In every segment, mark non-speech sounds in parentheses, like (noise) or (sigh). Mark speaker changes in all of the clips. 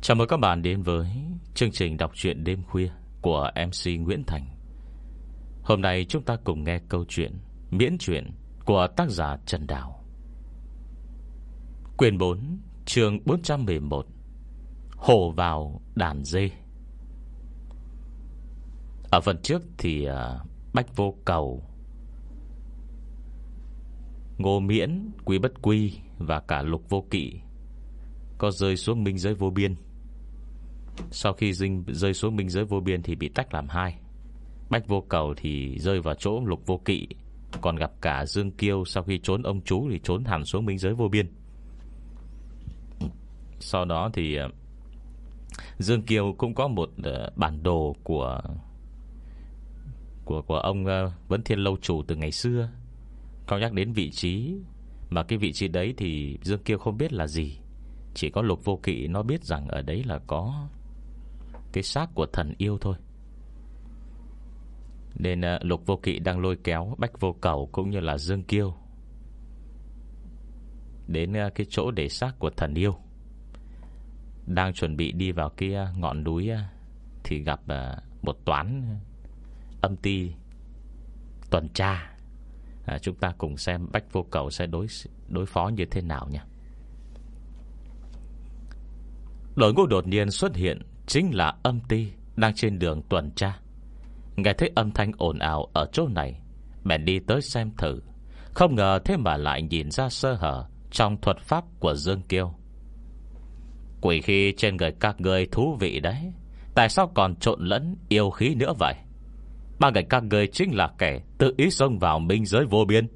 Speaker 1: Chào mừng các bạn đến với chương trình đọc truyện đêm khuya của MC Nguyễn Thành. Hôm nay chúng ta cùng nghe câu chuyện miễn truyện của tác giả Trần Đào. Quyền 4, chương 411 Hổ vào đàn dê Ở phần trước thì à, Bách Vô Cầu Ngô Miễn, Quý Bất Quy Và cả Lục Vô Kỵ Có rơi xuống minh giới vô biên sau khi dinh rơi xuống minh giới vô biên Thì bị tách làm hai. Bách Vô Cầu thì rơi vào chỗ Lục Vô Kỵ, Còn gặp cả Dương Kiêu Sau khi trốn ông chú thì trốn hẳn xuống minh giới vô biên. Sau đó thì ờ, Dương Kiêu cũng có một ờ, bản đồ của của của ông ờ, Vấn Thiên Lâu Chủ từ ngày xưa. Có nhắc đến vị trí, Mà cái vị trí đấy thì Dương Kiêu không biết là gì. Chỉ có Lục Vô Kỵ Nó biết rằng ở đấy là có. Cái xác của thần yêu thôi. Nên uh, Lục Vô Kỵ đang lôi kéo Bách Vô Cầu cũng như là Dương Kiêu Đến uh, cái chỗ để xác của thần yêu. Đang chuẩn bị đi vào cái ờ, ngọn núi uh, Thì gặp uh, một toán âm ti tuần tra. À, Chúng ta cùng xem Bách Vô Cầu sẽ đối đối phó như thế nào nha. Đội ngũ đột nhiên xuất hiện Chính là âm ti Đang trên đường tuần tra. Nghe thấy âm thanh ồn ào ở chỗ này Bèn đi tới xem thử. Không ngờ thế mà lại nhìn ra sơ hở Trong thuật pháp của Dương Kiêu. Quỷ khi trên người các người thú vị đấy, Tại sao còn trộn lẫn yêu khí nữa vậy? Ba người các người chính là kẻ Tự ý xông vào minh giới vô biên.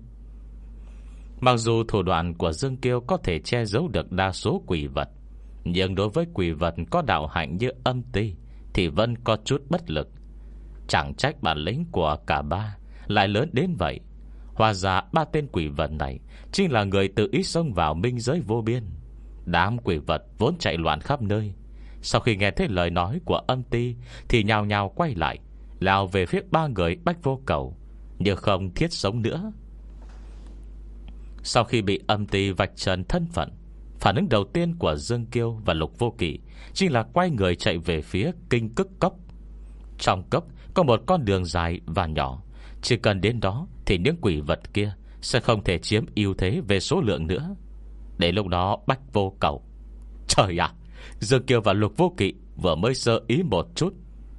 Speaker 1: Mặc dù thủ đoạn của Dương Kiêu Có thể che giấu được đa số quỷ vật nhưng đối với quỷ vật Có đạo hạnh như âm ti, Thì vẫn có chút bất lực. Chẳng trách bản lĩnh của cả ba Lại lớn đến vậy. Hòa ra ba tên quỷ vật này Chính là người tự ý xông vào minh giới vô biên. Đám quỷ vật vốn chạy loạn khắp nơi. Sau khi nghe thấy lời nói của âm ti, Thì nhào nhào quay lại, Lao về phía ba người bách vô cầu, Nhưng không thiết sống nữa. Sau khi bị âm ti vạch trần thân phận Phản ứng đầu tiên của Dương Kiêu và Lục Vô Kỵ Chính là quay người chạy về phía kinh cức cốc. Trong cốc có một con đường dài và nhỏ. Chỉ cần đến đó Thì những quỷ vật kia Sẽ không thể chiếm ưu thế về số lượng nữa. Để lúc đó bách vô cầu, Trời ạ! Dương Kiêu và Lục Vô Kỵ Vừa mới sơ ý một chút.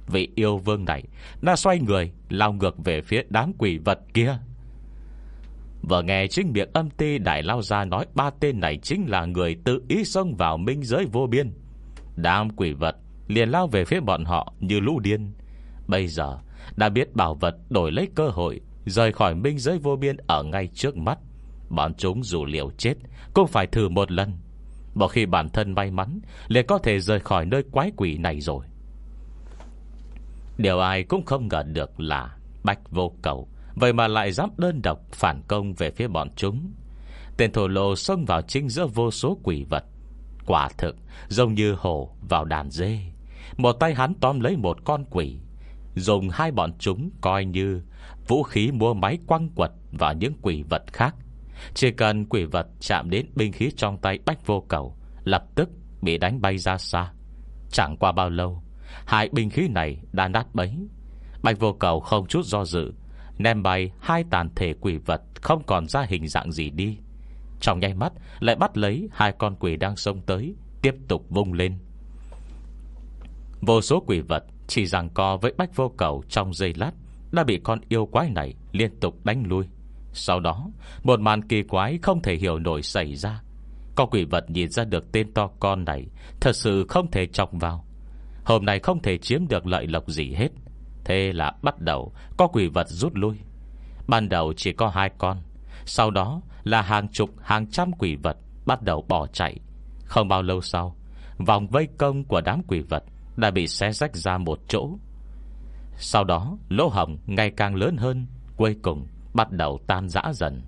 Speaker 1: Vị yêu vương này Đã xoay người lao ngược về phía đám quỷ vật kia. Vừa nghe chính miệng âm ti Đại lao ra nói ba tên này Chính là người tự ý xông vào minh giới vô biên. Đám quỷ vật Liền lao về phía bọn họ như lũ điên. Bây giờ, Đã biết bảo vật đổi lấy cơ hội, Rời khỏi minh giới vô biên ở ngay trước mắt. Bọn chúng dù liều chết, Cũng phải thử một lần. Một khi bản thân may mắn, liền có thể rời khỏi nơi quái quỷ này rồi. Điều ai cũng không ngờ được là Bách vô cầu Vậy mà lại dám đơn độc phản công về phía bọn chúng. Tên thổ lô xông vào chính giữa vô số quỷ vật. Quả thực, Giống như hổ vào đàn dê. Một tay hắn tóm lấy một con quỷ, Dùng hai bọn chúng coi như Vũ khí mua máy quăng quật và những quỷ vật khác. Chỉ cần quỷ vật chạm đến binh khí trong tay Bách vô cầu, Lập tức bị đánh bay ra xa. Chẳng qua bao lâu, Hai binh khí này đã nát bấy. Bạch vô cầu không chút do dự Ném bay hai tàn thể quỷ vật Không còn ra hình dạng gì đi. Trong nháy mắt, lại bắt lấy Hai con quỷ đang xông tới, Tiếp tục vung lên. Vô số quỷ vật, Chỉ rằng co với bách vô cầu trong giây lát, Đã bị con yêu quái này Liên tục đánh lui. Sau đó, một màn kỳ quái không thể hiểu nổi xảy ra. Con quỷ vật nhìn ra được tên to con này, Thật sự không thể chọc vào. Hôm nay không thể chiếm được lợi lộc gì hết. Thế là bắt đầu Có quỷ vật rút lui. Ban đầu chỉ có hai con. Sau đó là hàng chục, hàng trăm quỷ vật Bắt đầu bỏ chạy. Không bao lâu sau, Vòng vây công của đám quỷ vật Đã bị xé rách ra một chỗ. Sau đó, lỗ hồng ngày càng lớn hơn, Cuối cùng bắt đầu tan rã dần.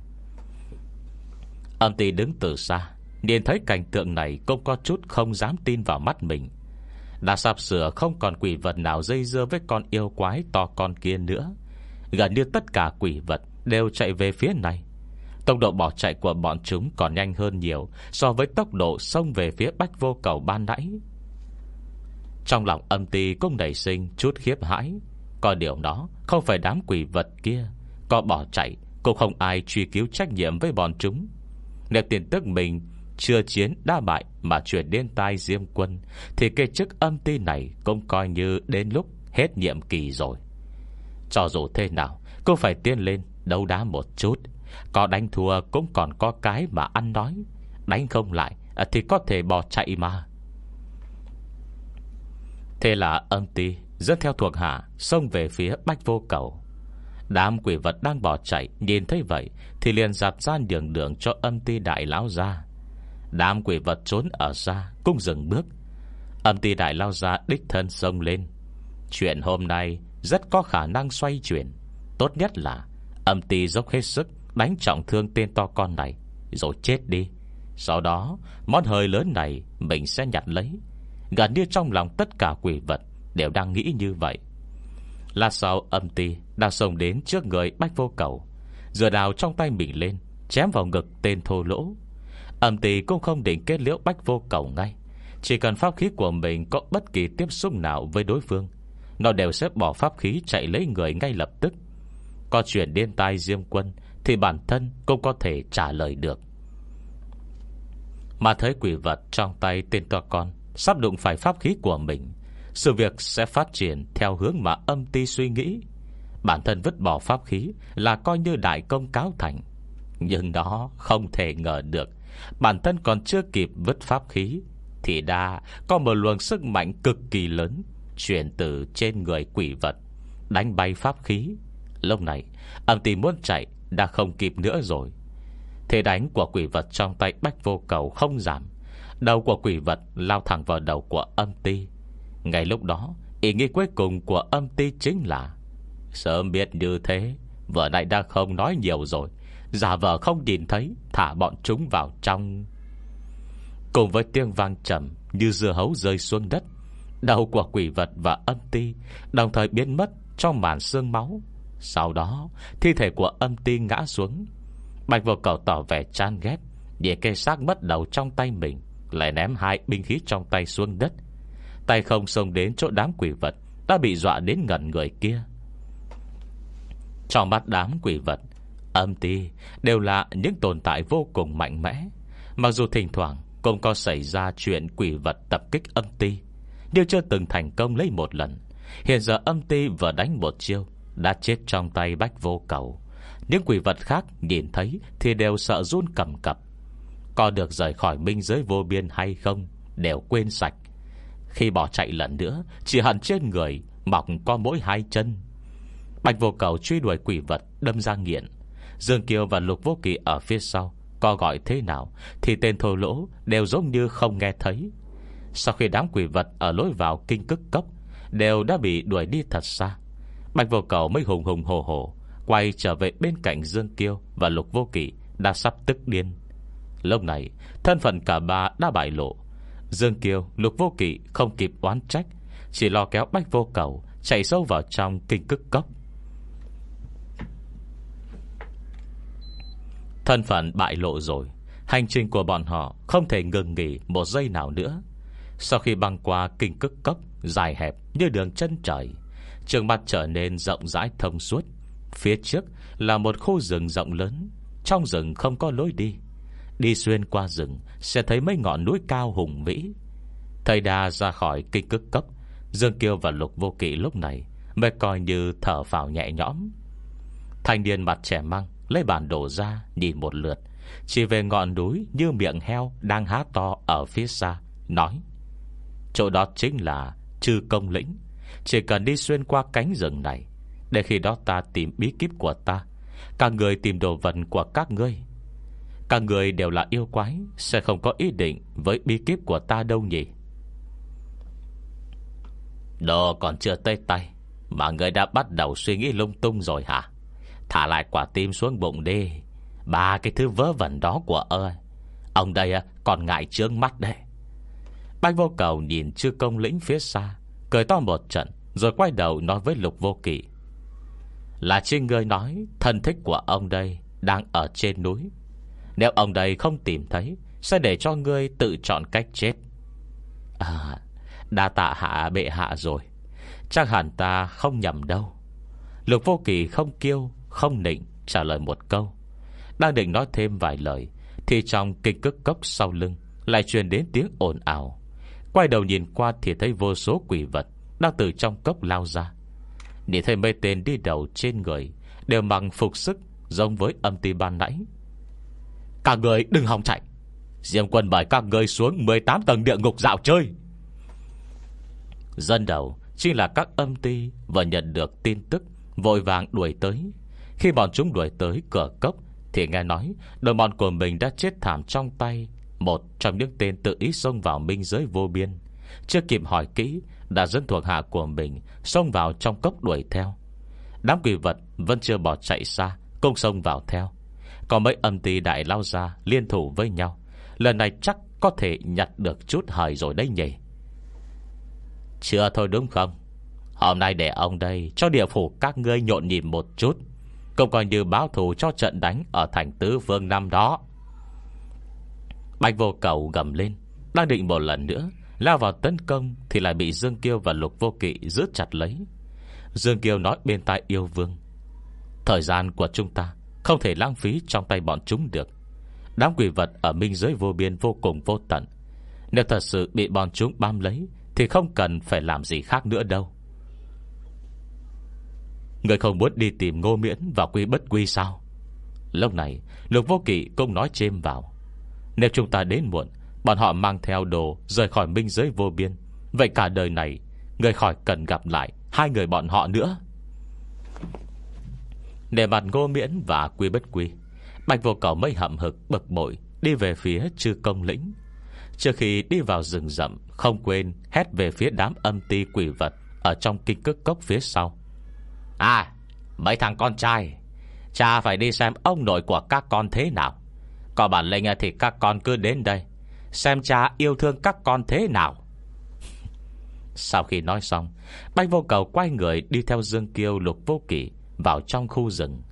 Speaker 1: Âm ty đứng từ xa, Nhìn thấy cảnh tượng này Cũng có chút không dám tin vào mắt mình đã sạp sửa không còn quỷ vật nào dây dưa với con yêu quái to con kia nữa. Gần như tất cả quỷ vật Đều chạy về phía này. Tốc độ bỏ chạy của bọn chúng còn nhanh hơn nhiều So với tốc độ xông về phía bách vô cầu ban nãy. Trong lòng âm ti cũng nảy sinh chút khiếp hãi. Có điều đó không phải đám quỷ vật kia. Có bỏ chạy, Cũng không ai truy cứu trách nhiệm với bọn chúng. Nếu tiền tức mình chưa chiến đã bại Mà chuyển đến tai Diêm Quân, Thì cái chức âm ti này Cũng coi như đến lúc hết nhiệm kỳ rồi. Cho dù thế nào cô phải tiến lên đấu đá một chút. Có đánh thua cũng còn có cái mà ăn nói. Đánh không lại, Thì có thể bỏ chạy mà. Thế là âm ti Dẫn theo thuộc hạ Xông về phía bách vô cầu. Đám quỷ vật đang bỏ chạy, Nhìn thấy vậy Thì liền dạp ra đường đường cho âm ti đại lão ra. Đám quỷ vật trốn ở xa Cũng dừng bước. Âm ti đại lao ra đích thân sông lên. Chuyện hôm nay Rất có khả năng xoay chuyển. Tốt nhất là Âm ti dốc hết sức Đánh trọng thương tên to con này, Rồi chết đi. Sau đó, món hơi lớn này Mình sẽ nhặt lấy. Gần như trong lòng tất cả quỷ vật Đều đang nghĩ như vậy. Là sau, âm ti đã xông đến trước người bách vô cầu. Dừa đào trong tay mình lên, Chém vào ngực tên thô lỗ. Âm tỷ cũng không định kết liễu bách vô cầu ngay. Chỉ cần pháp khí của mình Có bất kỳ tiếp xúc nào với đối phương, Nó đều sẽ bỏ pháp khí chạy lấy người ngay lập tức. Có chuyện điên tai Diêm Quân Thì bản thân cũng có thể trả lời được. Mà thấy quỷ vật trong tay tên to con Sắp đụng phải pháp khí của mình, Sự việc sẽ phát triển Theo hướng mà âm ti suy nghĩ. Bản thân vứt bỏ pháp khí Là coi như đại công cáo thành, Nhưng đó không thể ngờ được. Bản thân còn chưa kịp vứt pháp khí, Thì đã có một luồng sức mạnh cực kỳ lớn Chuyển từ trên người quỷ vật, Đánh bay pháp khí. Lúc này, âm ti muốn chạy Đã không kịp nữa rồi. Thế đánh của quỷ vật trong tay bách vô cầu không giảm. Đầu của quỷ vật lao thẳng vào đầu của âm ti Ngay lúc đó, Ý nghĩ cuối cùng của âm ti chính là, Sớm biết như thế Vợ này đã không nói nhiều rồi Giả vờ không nhìn thấy, Thả bọn chúng vào trong. Cùng với tiếng vang trầm Như dưa hấu rơi xuống đất, Đầu của quỷ vật và âm ti Đồng thời biến mất trong màn xương máu. Sau đó, Thi thể của âm ti ngã xuống. Bạch vô cầu tỏ vẻ chan ghét, Để cây xác mất đầu trong tay mình, lại ném hai binh khí trong tay xuống đất. Tay không xông đến chỗ đám quỷ vật Đã bị dọa đến ngẩn người kia. Trong mắt đám quỷ vật Âm ti Đều là những tồn tại vô cùng mạnh mẽ. Mặc dù thỉnh thoảng Cũng có xảy ra chuyện quỷ vật tập kích âm ti, Nhưng chưa từng thành công lấy một lần. Hiện giờ âm ti vừa đánh một chiêu, Đã chết trong tay bách vô cầu. Những quỷ vật khác nhìn thấy Thì đều sợ run cầm cập. Có được rời khỏi minh giới vô biên hay không, Đều quên sạch. Khi bỏ chạy lần nữa, Chỉ hẳn trên người, Mọc có mỗi hai chân. Bạch vô cầu truy đuổi quỷ vật Đâm ra nghiện. Dương Kiều và Lục Vô Kỳ ở phía sau Có gọi thế nào Thì tên thô lỗ đều giống như không nghe thấy. Sau khi đám quỷ vật Ở lối vào kinh cức cốc Đều đã bị đuổi đi thật xa Bạch vô cầu mới hùng hùng hồ hồ Quay trở về bên cạnh Dương Kiêu Và Lục Vô Kỳ đã sắp tức điên. Lúc này Thân phận cả ba đã bại lộ. Dương Kiêu, Lục Vô Kỵ không kịp oán trách Chỉ lo kéo bách vô cầu Chạy sâu vào trong kinh cức cốc. Thân phận bại lộ rồi. Hành trình của bọn họ Không thể ngừng nghỉ một giây nào nữa. Sau khi băng qua kinh cức cốc Dài hẹp như đường chân trời, Trường mặt trở nên rộng rãi thông suốt. Phía trước là một khu rừng rộng lớn, Trong rừng không có lối đi. Đi xuyên qua rừng Sẽ thấy mấy ngọn núi cao hùng vĩ. Thầy đa ra khỏi kinh cức cốc Dương Kiêu và Lục Vô Kỵ lúc này Mới coi như thở vào nhẹ nhõm. Thanh niên mặt trẻ măng Lấy bản đồ ra, nhìn một lượt. Chỉ về ngọn núi như miệng heo Đang há to ở phía xa, Nói, Chỗ đó chính là trừ công lĩnh. Chỉ cần đi xuyên qua cánh rừng này, Để khi đó ta tìm bí kíp của ta. Các người tìm đồ vật của các ngươi. Các người đều là yêu quái, Sẽ không có ý định với bí kíp của ta đâu nhỉ? Đồ còn chưa tới tay, Mà người đã bắt đầu suy nghĩ lung tung rồi hả? Thả lại quả tim xuống bụng đi. Ba cái thứ vớ vẩn đó của ơi Ông đây còn ngại trướng mắt đấy. Bách vô cầu nhìn chư công lĩnh phía xa, Cười to một trận, Rồi quay đầu nói với lục vô kỵ. Là trên người nói, Thân thích của ông đây Đang ở trên núi. Nếu ông đây không tìm thấy, Sẽ để cho ngươi tự chọn cách chết. À Đa tạ hạ bệ hạ rồi. Chắc hẳn ta không nhầm đâu. Lục vô kỳ không kêu không nịnh trả lời một câu. Đang định nói thêm vài lời, Thì trong kinh cức cốc sau lưng Lại truyền đến tiếng ồn ào. Quay đầu nhìn qua thì thấy vô số quỷ vật Đang từ trong cốc lao ra. Nhìn thấy mấy tên đi đầu trên người Đều mặc phục sức Giống với âm ti ban nãy. Cả người đừng hòng chạy. Diêm quân bởi các người xuống 18 tầng địa ngục dạo chơi. Dân đầu Chính là các âm ti Vừa nhận được tin tức, Vội vàng đuổi tới. Khi bọn chúng đuổi tới cửa cốc, Thì nghe nói Đồng bọn của mình đã chết thảm trong tay. Một trong những tên tự ý xông vào minh giới vô biên. Chưa kịp hỏi kỹ, Đã dẫn thuộc hạ của mình Xông vào trong cốc đuổi theo. Đám quỷ vật vẫn chưa bỏ chạy xa Công xông vào theo. Còn mấy âm ty đại lao ra liên thủ với nhau. Lần này chắc có thể nhặt được chút hời rồi đấy nhỉ? Chưa thôi đúng không? Hôm nay để ông đây Cho địa phủ các ngươi nhộn nhịp một chút. Cũng coi như báo thù cho trận đánh Ở thành tứ vương năm đó. Bạch vô cầu gầm lên, Đang định một lần nữa Lao vào tấn công Thì lại bị Dương Kiêu và Lục Vô Kỵ giữ chặt lấy. Dương Kiêu nói bên tai yêu vương, Thời gian của chúng ta Không thể lãng phí trong tay bọn chúng được. Đám quỷ vật ở minh giới vô biên Vô cùng vô tận. Nếu thật sự bị bọn chúng bám lấy Thì không cần phải làm gì khác nữa đâu. Người không muốn đi tìm ngô miễn Và quy bất quy sao? Lúc này, Lục vô kỵ cũng nói chêm vào. Nếu chúng ta đến muộn, Bọn họ mang theo đồ rời khỏi minh giới vô biên. Vậy cả đời này, Người khỏi cần gặp lại Hai người bọn họ nữa. Để mặt ngô miễn và quy bất quy, Bạch vô cầu mây hậm hực bực bội Đi về phía chư công lĩnh. Trước khi đi vào rừng rậm, Không quên hét về phía đám âm ti quỷ vật Ở trong kinh cước cốc phía sau. À Mấy thằng con trai, Cha phải đi xem ông nội của các con thế nào. Có bản lệnh thì các con cứ đến đây, Xem cha yêu thương các con thế nào. (laughs) Sau khi nói xong, bách vô cầu quay người đi theo Dương Kiêu, lục vô kỷ Vào trong khu rừng.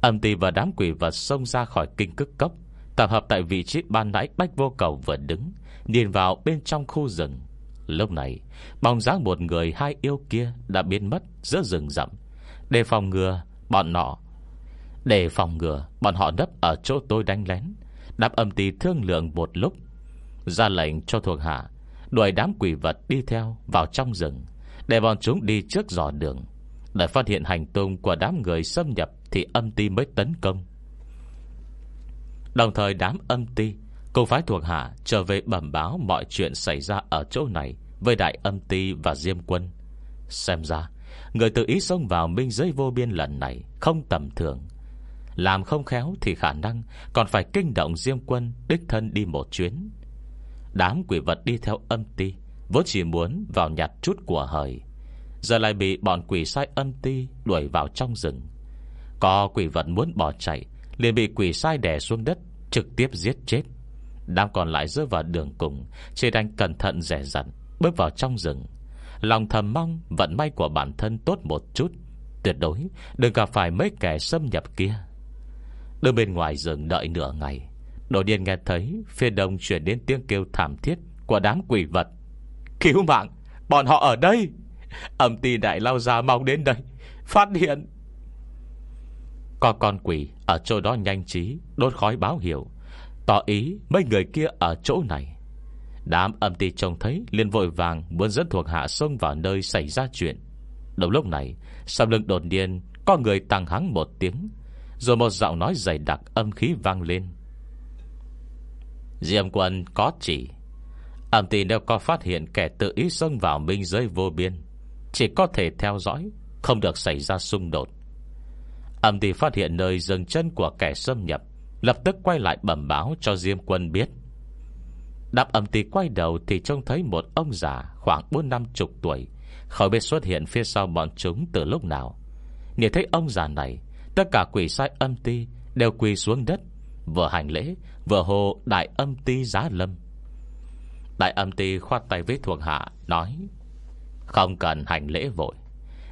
Speaker 1: Âm tì và đám quỷ vật xông ra khỏi kinh cức cốc, Tập hợp tại vị trí ban nãy Bách vô cầu vừa đứng Nhìn vào bên trong khu rừng. Lúc này, Bóng dáng một người hai yêu kia Đã biến mất giữa rừng rậm. Để phòng ngừa, bọn nọ. Để phòng ngừa, bọn họ nấp Ở chỗ tôi đánh lén. Đáp âm tì thương lượng một lúc. Ra lệnh cho thuộc hạ, Đuổi đám quỷ vật đi theo vào trong rừng, Để bọn chúng đi trước dò đường. Để phát hiện hành tung của đám người xâm nhập Thì âm ti mới tấn công. Đồng thời đám âm ti Cùng phái thuộc hạ trở về bẩm báo Mọi chuyện xảy ra ở chỗ này Với đại âm ti và diêm quân. Xem ra Người tự ý xông vào minh giới vô biên lần này Không tầm thường. Làm không khéo thì khả năng Còn phải kinh động diêm quân Đích thân đi một chuyến. Đám quỷ vật đi theo âm ti, Vốn chỉ muốn vào nhặt chút của hời. Giờ lại bị bọn quỷ sai âm ti Đuổi vào trong rừng. Có quỷ vật muốn bỏ chạy, liền bị quỷ sai đè xuống đất, Trực tiếp giết chết. Đám còn lại rơi vào đường cùng, Chỉ đành cẩn thận rẻ rặn Bước vào trong rừng. Lòng thầm mong, vận may của bản thân tốt một chút. Tuyệt đối, đừng gặp phải mấy kẻ xâm nhập kia. Đứng bên ngoài rừng đợi nửa ngày. Đột nhiên nghe thấy Phía đông chuyển đến tiếng kêu thảm thiết Của đám quỷ vật. Cứu mạng, Bọn họ ở đây. Âm ti đại lao ra mau đến đây, Phát hiện. Có con quỷ ở chỗ đó nhanh trí, Đốt khói báo hiệu. Tỏ ý mấy người kia ở chỗ này. Đám âm ti trông thấy, liền vội vàng Muốn dẫn thuộc hạ xông vào nơi xảy ra chuyện. Đồng lúc này, Sau lưng đột nhiên, Có người tăng hắng một tiếng, Rồi một giọng nói dày đặc âm khí vang lên. Diệm quân có chỉ. Âm ti nếu có phát hiện kẻ tự ý xông vào minh giới vô biên, Chỉ có thể theo dõi, Không được xảy ra xung đột. Âm ti phát hiện nơi dừng chân của kẻ xâm nhập, Lập tức quay lại bẩm báo cho Diêm quân biết. Đáp âm ti quay đầu Thì trông thấy một ông già Khoảng bốn năm chục tuổi. Khỏi biết xuất hiện phía sau bọn chúng từ lúc nào. Nhìn thấy ông già này, Tất cả quỷ sai âm ti Đều quỳ xuống đất, Vừa hành lễ, Vừa hồ đại âm ti giá lâm. Đại âm ti khoát tay với thuộc hạ, Nói, Không cần hành lễ vội.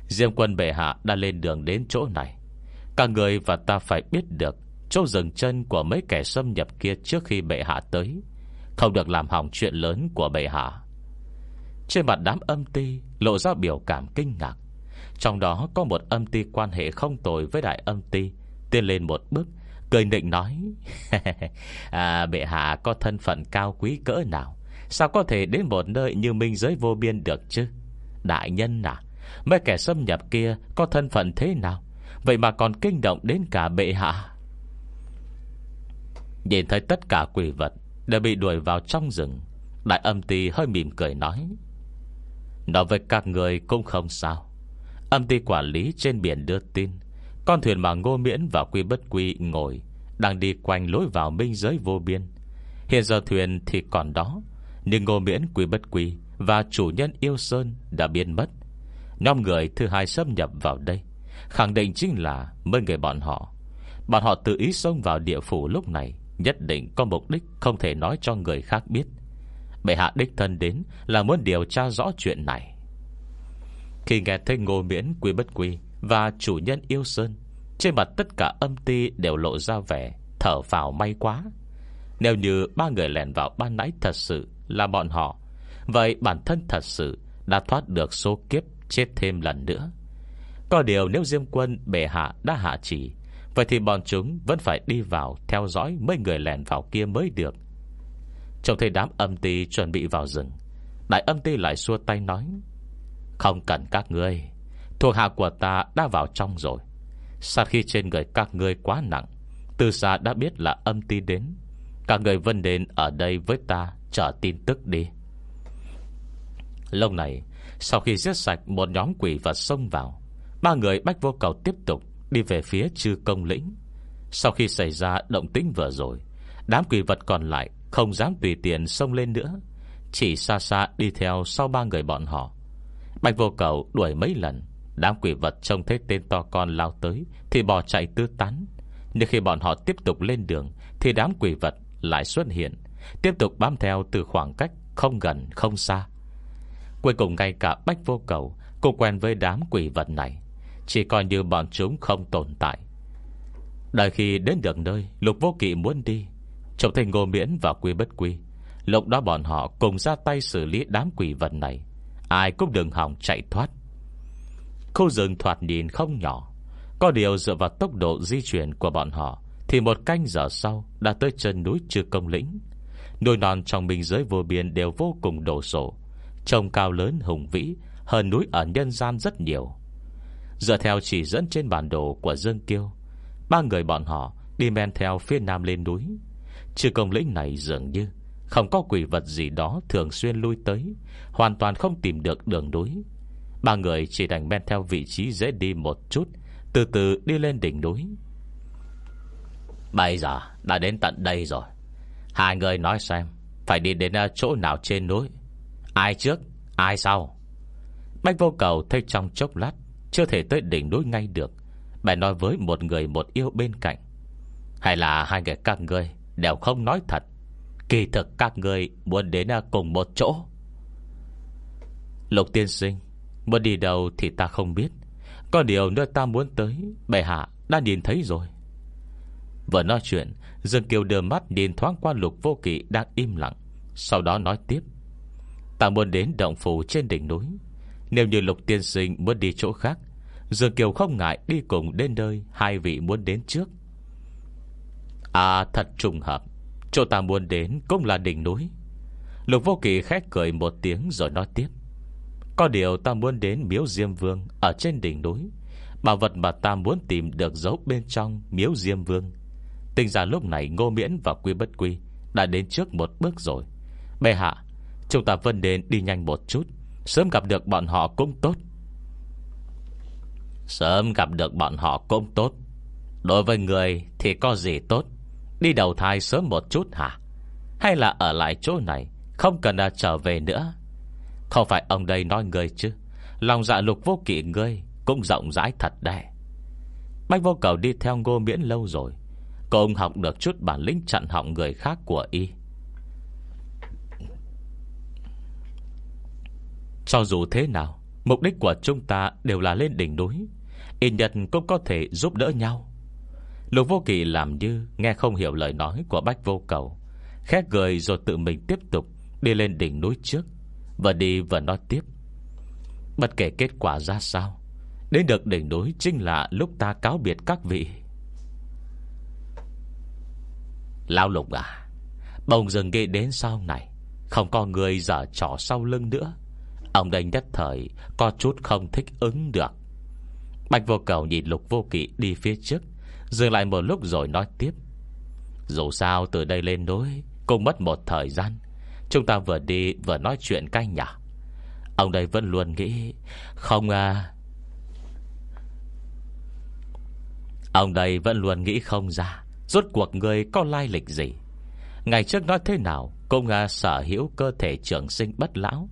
Speaker 1: Diêm quân bệ hạ đã lên đường đến chỗ này. Cả người và ta phải biết được, Chỗ dừng chân của mấy kẻ xâm nhập kia Trước khi bệ hạ tới không được làm hỏng chuyện lớn của bệ hạ. Trên mặt đám âm ti Lộ ra biểu cảm kinh ngạc. Trong đó có một âm ti quan hệ không tồi Với đại âm ti Tiến lên một bước Cười định nói (laughs) à, Bệ hạ có thân phận cao quý cỡ nào? Sao có thể đến một nơi như minh giới vô biên được chứ? Đại nhân à Mấy kẻ xâm nhập kia Có thân phận thế nào? Vậy mà còn kinh động đến cả bệ hạ. Nhìn thấy tất cả quỷ vật Đều bị đuổi vào trong rừng. Đại âm ti hơi mỉm cười nói Nói với các người cũng không sao. Âm ty quản lý trên biển đưa tin, Con thuyền mà Ngô Miễn và Quy Bất Quy ngồi Đang đi quanh lối vào minh giới vô biên. Hiện giờ thuyền thì còn đó, Nhưng Ngô Miễn, Quy Bất Quy Và chủ nhân Yêu Sơn đã biến mất. Nhóm người thứ hai xâm nhập vào đây, Khẳng định chính là mấy người bọn họ. Bọn họ tự ý xông vào địa phủ lúc này Nhất định có mục đích Không thể nói cho người khác biết. Bệ hạ đích thân đến Là muốn điều tra rõ chuyện này. Khi nghe thấy ngô miễn, quy bất quy Và chủ nhân yêu sơn, Trên mặt tất cả âm ti đều lộ ra vẻ Thở vào may quá. Nếu như ba người lèn vào ban nãy thật sự Là bọn họ, Vậy bản thân thật sự Đã thoát được số kiếp chết thêm lần nữa. Có điều nếu Diêm quân, bệ hạ đã hạ chỉ Vậy thì bọn chúng vẫn phải đi vào Theo dõi mấy người lèn vào kia mới được. Trông thấy đám âm ti chuẩn bị vào rừng, Đại âm ti lại xua tay nói, Không cần các ngươi, Thuộc hạ của ta đã vào trong rồi. Sau khi trên người các ngươi quá nặng, Từ xa đã biết là âm ti đến. Các người vân đến ở đây với ta Chờ tin tức đi. Lâu này, Sau khi giết sạch một nhóm quỷ vật xông vào, Ba người bách vô cầu tiếp tục Đi về phía chư công lĩnh. Sau khi xảy ra động tĩnh vừa rồi, Đám quỷ vật còn lại không dám tùy tiện xông lên nữa, Chỉ xa xa đi theo sau ba người bọn họ. Bạch vô cầu đuổi mấy lần, Đám quỷ vật trông thấy tên to con lao tới Thì bỏ chạy tư tán. Nhưng khi bọn họ tiếp tục lên đường Thì đám quỷ vật lại xuất hiện, Tiếp tục bám theo từ khoảng cách Không gần không xa. Cuối cùng ngay cả bách vô cầu Cũng quen với đám quỷ vật này. Chỉ coi như bọn chúng không tồn tại. Đợi khi đến được nơi, Lục vô kỵ muốn đi. Trông thấy ngô miễn và quy bất quy, Lúc đó bọn họ cùng ra tay xử lý đám quỷ vật này. Ai cũng đừng hỏng chạy thoát. Khu rừng thoạt nhìn không nhỏ. Có điều dựa vào tốc độ di chuyển của bọn họ, Thì một canh giờ sau Đã tới chân núi Trư Công Lĩnh. Núi non trong biên giới vô biên Đều vô cùng đổ sổ Trông cao lớn, hùng vĩ, Hơn núi ở nhân gian rất nhiều. Dựa theo chỉ dẫn trên bản đồ của Dương Kiêu, Ba người bọn họ Đi men theo phía nam lên núi. Chứ công lĩnh này dường như Không có quỷ vật gì đó thường xuyên lui tới, Hoàn toàn không tìm được đường núi. Ba người chỉ đành men theo vị trí dễ đi một chút, Từ từ đi lên đỉnh núi. Bây giờ đã đến tận đây rồi. Hai người nói xem, Phải đi đến ờ, chỗ nào trên núi? Ai trước, ai sau? Bách vô cầu thấy trong chốc lát chưa thể tới đỉnh núi ngay được. Bè nói với một người một yêu bên cạnh. Hay là hai người các ngươi Đều không nói thật? Kỳ thực các người muốn đến à, cùng một chỗ. Lục tiên sinh, Muốn đi đâu thì ta không biết. Có điều nơi ta muốn tới, Bệ hạ đã nhìn thấy rồi. Vừa nói chuyện, Dương Kiều đưa mắt nhìn thoáng qua lục vô kỵ Đang im lặng, Sau đó nói tiếp. Ta muốn đến động phủ trên đỉnh núi nếu như lục tiên sinh muốn đi chỗ khác Dương Kiều không ngại đi cùng đến nơi Hai vị muốn đến trước. À thật trùng hợp. Chỗ ta muốn đến cũng là đỉnh núi. Lục vô kỳ khét cười một tiếng rồi nói tiếp. Có điều ta muốn đến miếu Diêm Vương Ở trên đỉnh núi. Bảo vật mà ta muốn tìm được giấu bên trong miếu Diêm Vương. Tình ra lúc này Ngô Miễn và Quy Bất Quy Đã đến trước một bước rồi. Bệ hạ, Chúng ta vân đến đi nhanh một chút. Sớm gặp được bọn họ cũng tốt. Sớm gặp được bọn họ cũng tốt. Đối với người thì có gì tốt? Đi đầu thai sớm một chút hả? Hay là ở lại chỗ này Không cần à, trở về nữa? Không phải ông đây nói người chứ? Lòng dạ lục vô kỵ ngươi Cũng rộng rãi thật đấy. Bách vô cầu đi theo ngô miễn lâu rồi Cô ông học được chút bản lĩnh chặn họng người khác của y. Cho dù thế nào, Mục đích của chúng ta đều là lên đỉnh núi. Ít nhật cũng có thể giúp đỡ nhau. Lục vô kỳ làm như Nghe không hiểu lời nói của bách vô cầu Khét cười rồi tự mình tiếp tục Đi lên đỉnh núi trước và đi và nói tiếp. Bất kể kết quả ra sao, Đến được đỉnh núi chính là lúc ta cáo biệt các vị. Lao lục à Bông dừng nghĩ đến sau này, Không có người dở trò sau lưng nữa. Ông đây nhất thời Có chút không thích ứng được. Bạch vô cầu nhìn lục vô kỵ đi phía trước Dừng lại một lúc rồi nói tiếp. Dù sao từ đây lên núi Cũng mất một thời gian Chúng ta vừa đi vừa nói chuyện canh nhả Ông đây vẫn luôn nghĩ Không à Ông đây vẫn luôn nghĩ không ra Rốt cuộc người có lai lịch gì. Ngày trước nói thế nào Cũng à, sở hữu cơ thể trưởng sinh bất lão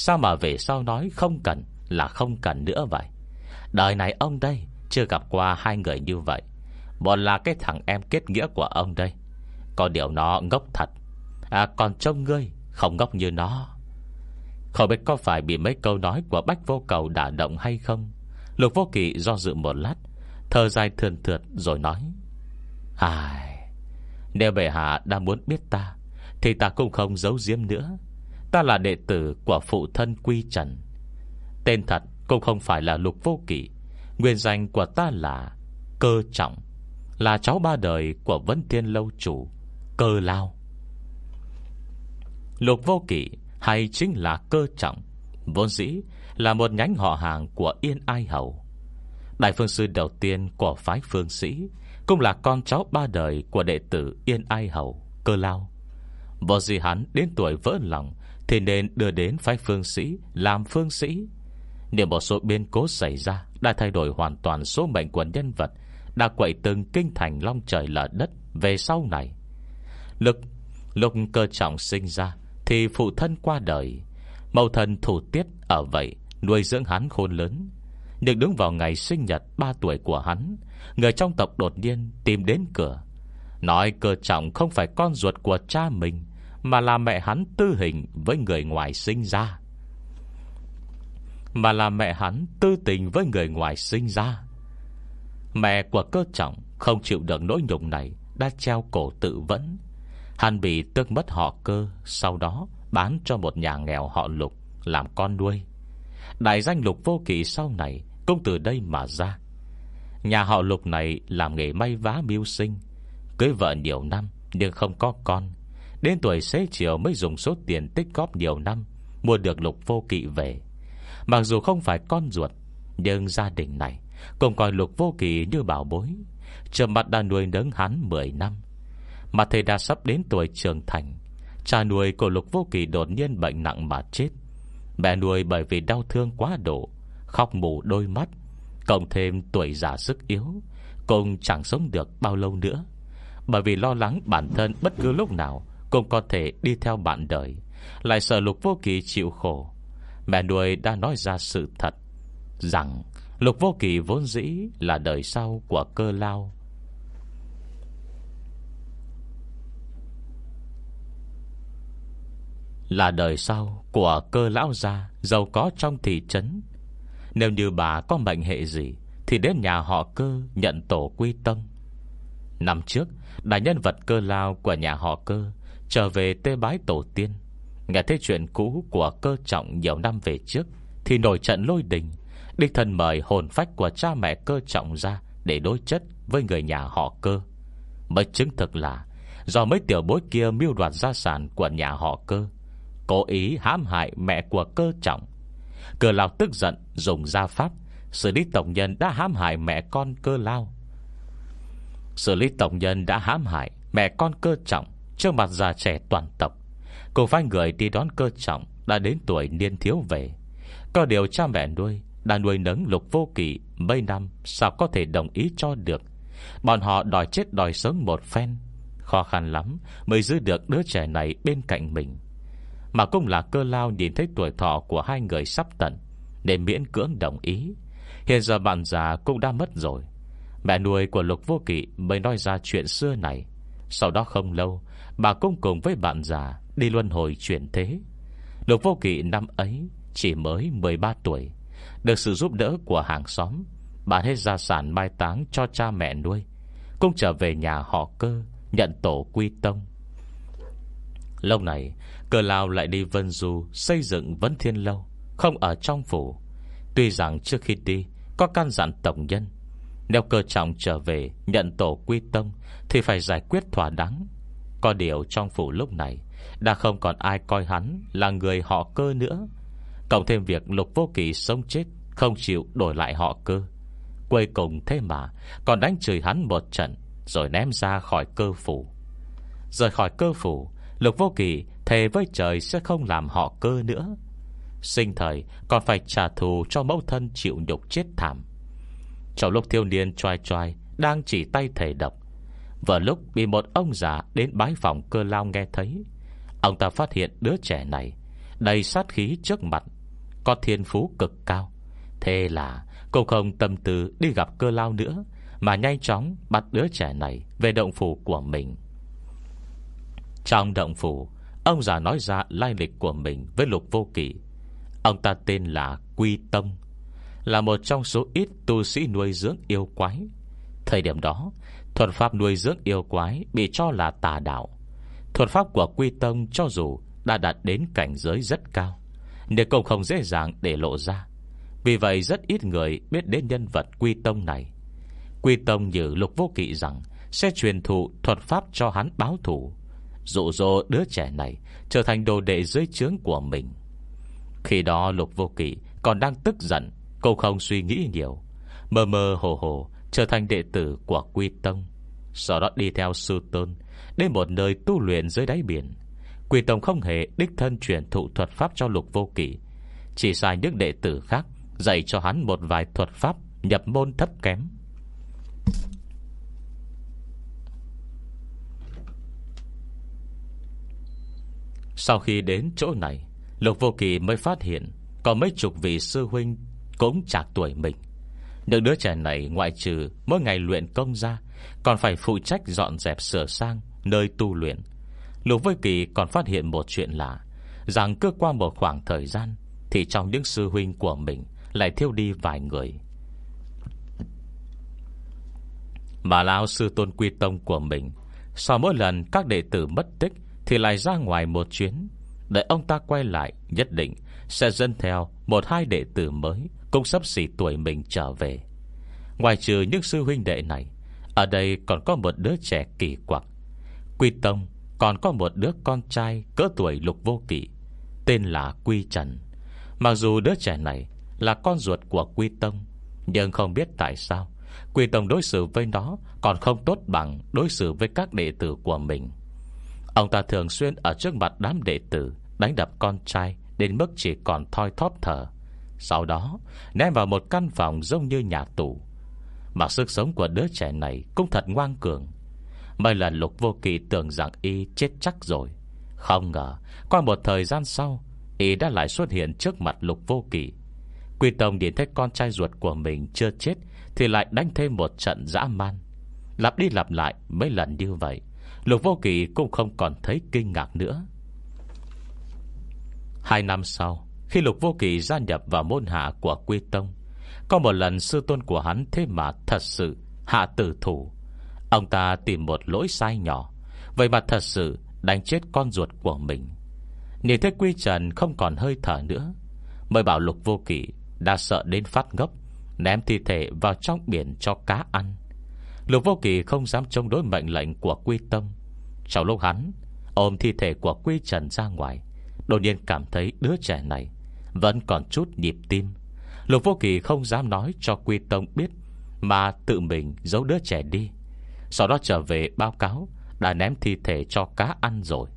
Speaker 1: Sao mà về sau nói không cần, Là không cần nữa vậy? Đời này ông đây, Chưa gặp qua hai người như vậy. Một là cái thằng em kết nghĩa của ông đây. Có điều nó ngốc thật. À còn trông ngươi, Không ngốc như nó. Không biết có phải bị mấy câu nói Của Bách Vô Cầu đả động hay không? Lục Vô Kỳ do dự một lát Thơ dài thườn thượt rồi nói, Ai, Nếu bệ hạ đang muốn biết ta, Thì ta cũng không giấu giếm nữa. Ta là đệ tử của phụ thân Quy Trần. Tên thật cũng không phải là Lục Vô Kỵ. Nguyên danh của ta là Cơ Trọng, Là cháu ba đời của Vấn Thiên Lâu Chủ, Cơ Lao. Lục Vô Kỵ hay chính là Cơ Trọng, Vốn dĩ là một nhánh họ hàng của Yên Ai Hầu. Đại phương sư đầu tiên của phái phương sĩ Cũng là con cháu ba đời của đệ tử Yên Ai Hầu, Cơ Lao. Vô gì hắn đến tuổi vỡ lòng thì nên đưa đến phái phương sĩ, Làm phương sĩ. Nếu một số biến cố xảy ra Đã thay đổi hoàn toàn số mệnh của nhân vật, Đã quậy từng kinh thành long trời lở đất Về sau này. Lực Lúc cơ trọng sinh ra Thì phụ thân qua đời, Mẫu thân thủ tiết ở vậy Nuôi dưỡng hắn khôn lớn. Nhưng đứng vào ngày sinh nhật 3 tuổi của hắn, Người trong tộc đột nhiên tìm đến cửa, Nói cơ trọng không phải con ruột của cha mình mà là mẹ hắn tư hình Với người ngoài sinh ra. Mà là mẹ hắn tư tình với người ngoài sinh ra. Mẹ của cơ trọng Không chịu được nỗi nhục này, Đã treo cổ tự vẫn. Hắn bị tước mất họ cơ, Sau đó bán cho một nhà nghèo họ lục Làm con nuôi. Đại danh lục vô kỳ sau này Cũng từ đây mà ra. Nhà họ lục này làm nghề may vá mưu sinh, Cưới vợ nhiều năm Nhưng không có con Đến tuổi xế chiều mới dùng số tiền tích góp nhiều năm, Mua được lục vô kỵ về. Mặc dù không phải con ruột, Nhưng gia đình này Cũng coi lục vô kỳ như bảo bối. Trầm mặt đã nuôi nấng hắn 10 năm. Mà thầy đã sắp đến tuổi trưởng thành, Cha nuôi của lục vô kỳ đột nhiên bệnh nặng mà chết. Mẹ nuôi bởi vì đau thương quá độ, Khóc mù đôi mắt, Cộng thêm tuổi già sức yếu, Cũng chẳng sống được bao lâu nữa. Bởi vì lo lắng bản thân bất cứ lúc nào cũng có thể đi theo bạn đời. Lại sợ lục vô kỳ chịu khổ. Mẹ nuôi đã nói ra sự thật Rằng Lục Vô Kỳ vốn dĩ là đời sau của cơ lao. Là đời sau của cơ lão gia, Giàu có trong thị trấn. Nếu như bà có mệnh hệ gì, Thì đến nhà họ cơ nhận tổ quy tâm Năm trước, Đại nhân vật cơ lao của nhà họ cơ Trở về tê bái tổ tiên. Nghe thấy chuyện cũ của cơ trọng nhiều năm về trước, Thì nổi trận lôi đình, Đích thân mời hồn phách của cha mẹ cơ trọng ra Để đối chất với người nhà họ cơ. Mới chứng thực là, Do mấy tiểu bối kia mưu đoạt gia sản của nhà họ cơ, Cố ý hãm hại mẹ của cơ trọng. Cơ lao tức giận, Dùng gia pháp, Xử lý tổng nhân đã hãm hại mẹ con cơ lao. Xử lý tổng nhân đã hãm hại Mẹ con cơ trọng Trước mặt già trẻ toàn tộc Cùng phái người đi đón cơ trọng Đã đến tuổi niên thiếu về. Có điều cha mẹ nuôi Đã nuôi nấng lục vô kỳ mấy năm, Sao có thể đồng ý cho được? Bọn họ đòi chết đòi sống một phen, Khó khăn lắm Mới giữ được đứa trẻ này bên cạnh mình. Mà cũng là cơ lao nhìn thấy tuổi thọ Của hai người sắp tận để miễn cưỡng đồng ý. Hiện giờ bạn già cũng đã mất rồi. Mẹ nuôi của Lục Vô Kỵ mới nói ra chuyện xưa này. Sau đó không lâu Bà cũng cùng với bạn già Đi luân hồi chuyển thế. Lục vô kỵ năm ấy Chỉ mới 13 tuổi, Được sự giúp đỡ của hàng xóm Bạn hết gia sản mai táng cho cha mẹ nuôi, Cũng trở về nhà họ cơ, Nhận tổ quy tông. Lâu này, Cơ lao lại đi Vân Du Xây dựng Vấn Thiên Lâu, Không ở trong phủ. Tuy rằng trước khi đi, Có căn dặn tổng nhân, Nếu cơ trọng trở về nhận tổ quy tông Thì phải giải quyết thỏa đáng. Có điều trong phủ lúc này, Đã không còn ai coi hắn Là người họ cơ nữa. Cộng thêm việc lục vô kỳ sống chết, Không chịu đổi lại họ cơ. Cuối cùng thế mà, Còn đánh chửi hắn một trận, Rồi ném ra khỏi cơ phủ. Rời khỏi cơ phủ, Lục vô kỳ thề với trời sẽ không làm họ cơ nữa. Sinh thời còn phải trả thù cho mẫu thân chịu nhục chết thảm. Trong lúc thiêu niên choai choai, Đang chỉ tay thề độc Vừa lúc bị một ông già đến bái phòng cơ lao nghe thấy, Ông ta phát hiện đứa trẻ này Đầy sát khí trước mặt, Có thiên phú cực cao. Thế là cô không tâm tư đi gặp cơ lao nữa, Mà nhanh chóng bắt đứa trẻ này Về động phủ của mình. Trong động phủ, Ông già nói ra lai lịch của mình Với lục vô kỷ Ông ta tên là Quy Tông, Là một trong số ít tu sĩ nuôi dưỡng yêu quái. Thời điểm đó Thuật pháp nuôi dưỡng yêu quái Bị cho là tà đạo. Thuật pháp của Quy Tông cho dù Đã đạt đến cảnh giới rất cao, Nhưng cũng không dễ dàng để lộ ra. Vì vậy rất ít người biết đến nhân vật Quy Tông này. Quy Tông như lục vô kỵ rằng Sẽ truyền thụ thuật pháp cho hắn báo thủ Dụ dỗ đứa trẻ này Trở thành đồ đệ dưới trướng của mình. Khi đó lục vô kỵ Còn đang tức giận Cô không suy nghĩ nhiều, Mơ mơ hồ hồ Trở thành đệ tử của Quy Tông, Sau đó đi theo sư tôn, Đến một nơi tu luyện dưới đáy biển. Quy Tông không hề đích thân truyền thụ thuật pháp cho lục vô kỳ Chỉ sai những đệ tử khác Dạy cho hắn một vài thuật pháp Nhập môn thấp kém. Sau khi đến chỗ này, Lục Vô Kỳ mới phát hiện Có mấy chục vị sư huynh Cũng chạc tuổi mình. Những đứa trẻ này ngoại trừ Mỗi ngày luyện công ra, Còn phải phụ trách dọn dẹp sửa sang Nơi tu luyện. Lục Vô Kỳ còn phát hiện một chuyện lạ, Rằng cứ qua một khoảng thời gian Thì trong những sư huynh của mình Lại thiêu đi vài người. Mà Lão sư tôn quy tông của mình, Sau mỗi lần các đệ tử mất tích thì lại ra ngoài một chuyến. Để ông ta quay lại, Nhất định sẽ dân theo Một hai đệ tử mới Cũng sắp xỉ tuổi mình trở về. Ngoài trừ những sư huynh đệ này, Ở đây còn có một đứa trẻ kỳ quặc. Quy Tông Còn có một đứa con trai Cỡ tuổi lục vô kỷ Tên là Quy Trần. Mặc dù đứa trẻ này là con ruột của Quy Tông, Nhưng không biết tại sao, Quy Tông đối xử với nó Còn không tốt bằng đối xử với các đệ tử của mình. Ông ta thường xuyên ở trước mặt đám đệ tử Đánh đập con trai Đến mức chỉ còn thoi thóp thở. Sau đó, ném vào một căn phòng Giống như nhà tù. Mà sức sống của đứa trẻ này Cũng thật ngoan cường. Mấy lần lục vô kỳ tưởng rằng y chết chắc rồi. Không ngờ, Qua một thời gian sau, Y đã lại xuất hiện trước mặt lục vô kỳ Quy Tông nhìn thấy con trai ruột của mình chưa chết Thì lại đánh thêm một trận dã man. Lặp đi lặp lại mấy lần như vậy, Lục Vô Kỳ cũng không còn thấy kinh ngạc nữa. Hai năm sau, Khi Lục Vô Kỳ gia nhập vào môn hạ của Quy Tông, Có một lần sư tôn của hắn Thế mà thật sự hạ tử thủ. Ông ta tìm một lỗi sai nhỏ, Vậy mà thật sự đánh chết con ruột của mình. Nhìn thấy Quy Trần không còn hơi thở nữa, Mới bảo Lục Vô Kỳ Đã sợ đến phát ngốc, Ném thi thể vào trong biển cho cá ăn. Lục Vô Kỳ không dám chống đối mệnh lệnh của Quy Tông. Trong lúc hắn Ôm thi thể của Quy Trần ra ngoài Đột nhiên cảm thấy đứa trẻ này Vẫn còn chút nhịp tim. Lục Vô Kỳ không dám nói cho Quy Tông biết, Mà tự mình giấu đứa trẻ đi. Sau đó trở về báo cáo, Đã ném thi thể cho cá ăn rồi.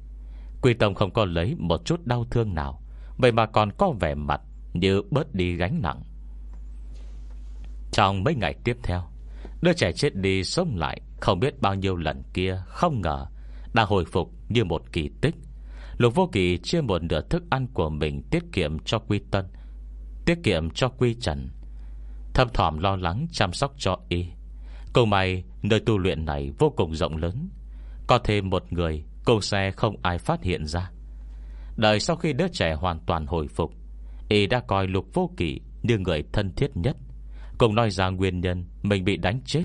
Speaker 1: Quy Tông không có lấy một chút đau thương nào, Vậy mà còn có vẻ mặt Như bớt đi gánh nặng. Trong mấy ngày tiếp theo, Đứa trẻ chết đi sống lại Không biết bao nhiêu lần kia Không ngờ Đã hồi phục như một kỳ tích. Lục vô kỳ chia một nửa thức ăn của mình Tiết kiệm cho Quy Tân, Tiết kiệm cho Quy Trần. Thâm thỏm lo lắng chăm sóc cho y. Câu may, Nơi tu luyện này vô cùng rộng lớn. Có thêm một người Cô xe không ai phát hiện ra. Đợi sau khi đứa trẻ hoàn toàn hồi phục, Y đã coi lục vô kỳ Như người thân thiết nhất. Cùng nói ra nguyên nhân Mình bị đánh chết.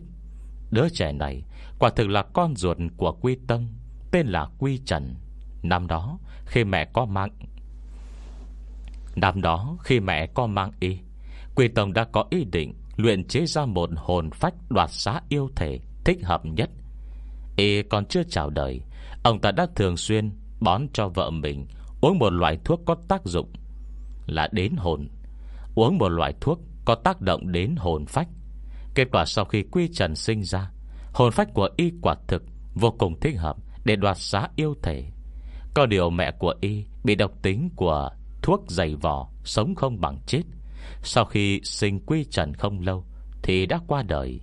Speaker 1: Đứa trẻ này Quả thực là con ruột của Quy Tâm Tên là Quy Trần. Năm đó khi mẹ có mang. Năm đó, khi mẹ có mang y Quỳ Tông đã có ý định Luyện chế ra một hồn phách đoạt xá yêu thể Thích hợp nhất. Y còn chưa chào đời, Ông ta đã thường xuyên bón cho vợ mình Uống một loại thuốc có tác dụng Là đến hồn, Uống một loại thuốc có tác động đến hồn phách. Kết quả sau khi quy trần sinh ra, Hồn phách của y quả thực Vô cùng thích hợp để đoạt xá yêu thể. Có điều mẹ của y Bị độc tính của thuốc dày vỏ Sống không bằng chết. Sau khi sinh quy trần không lâu Thì đã qua đời.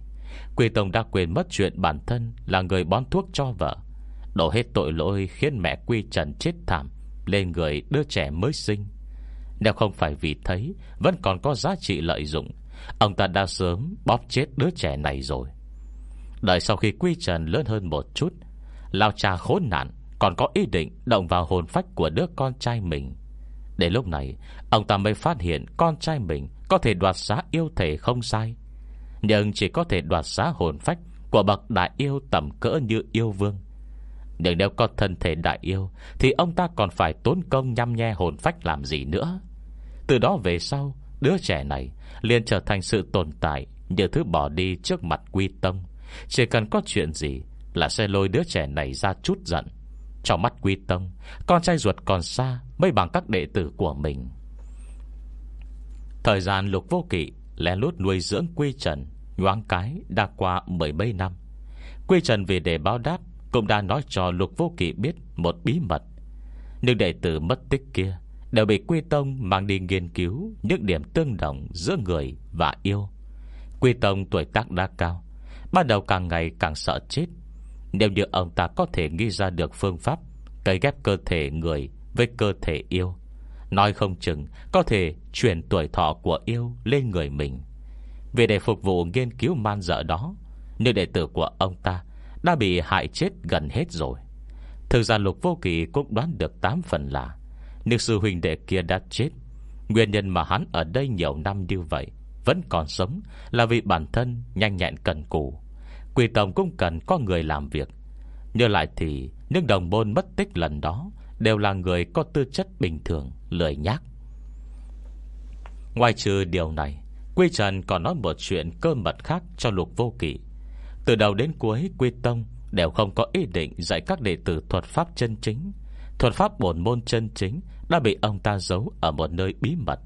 Speaker 1: Quy Tông đã quên mất chuyện bản thân Là người bón thuốc cho vợ. Đổ hết tội lỗi khiến mẹ Quy Trần chết thảm, Lên người đứa trẻ mới sinh. Nếu không phải vì thấy, Vẫn còn có giá trị lợi dụng. Ông ta đã sớm bóp chết đứa trẻ này rồi. Đợi sau khi Quy Trần lớn hơn một chút, Lao cha khốn nạn còn có ý định động vào hồn phách của đứa con trai mình. Đến lúc này, Ông ta mới phát hiện con trai mình Có thể đoạt xá yêu thể không sai. Nhưng chỉ có thể đoạt xá hồn phách Của bậc đại yêu tầm cỡ như yêu vương. Nhưng nếu có thân thể đại yêu, Thì ông ta còn phải tốn công nhăm nhe hồn phách làm gì nữa? Từ đó về sau, Đứa trẻ này liền trở thành sự tồn tại Như thứ bỏ đi trước mặt quy tông. Chỉ cần có chuyện gì Là sẽ lôi đứa trẻ này ra chút giận trong mắt quy tông. Con trai ruột còn xa, Mới bằng các đệ tử của mình. Thời gian lục vô kỵ Lén lút nuôi dưỡng quy trần, Nhoáng cái đã qua mười mấy năm. Quy trần về để báo đáp Cũng đã nói cho lục vô kỵ biết Một bí mật. Nhưng đệ tử mất tích kia Đều bị Quy Tông mang đi nghiên cứu Những điểm tương đồng giữa người và yêu. Quy Tông tuổi tác đã cao, Ban đầu càng ngày càng sợ chết nếu như ông ta có thể nghĩ ra được phương pháp Cấy ghép cơ thể người Với cơ thể yêu, Nói không chừng Có thể chuyển tuổi thọ của yêu lên người mình. Vì để phục vụ nghiên cứu man dở đó Như đệ tử của ông ta Đã bị hại chết gần hết rồi. Thực ra lục vô kỳ cũng đoán được 8 phần là Nếu sư huynh đệ kia đã chết. Nguyên nhân mà hắn ở đây nhiều năm như vậy Vẫn còn sống Là vì bản thân nhanh nhẹn cần cù. Quỷ tổng cũng cần có người làm việc. Nhớ lại thì, Những đồng môn mất tích lần đó Đều là người có tư chất bình thường, Lười nhác. Ngoài trừ điều này, Quy Trần còn nói một chuyện cơ mật khác cho lục vô kỵ. Từ đầu đến cuối, Quy Tông Đều không có ý định dạy các đệ tử thuật pháp chân chính. Thuật pháp bổn môn chân chính Đã bị ông ta giấu ở một nơi bí mật.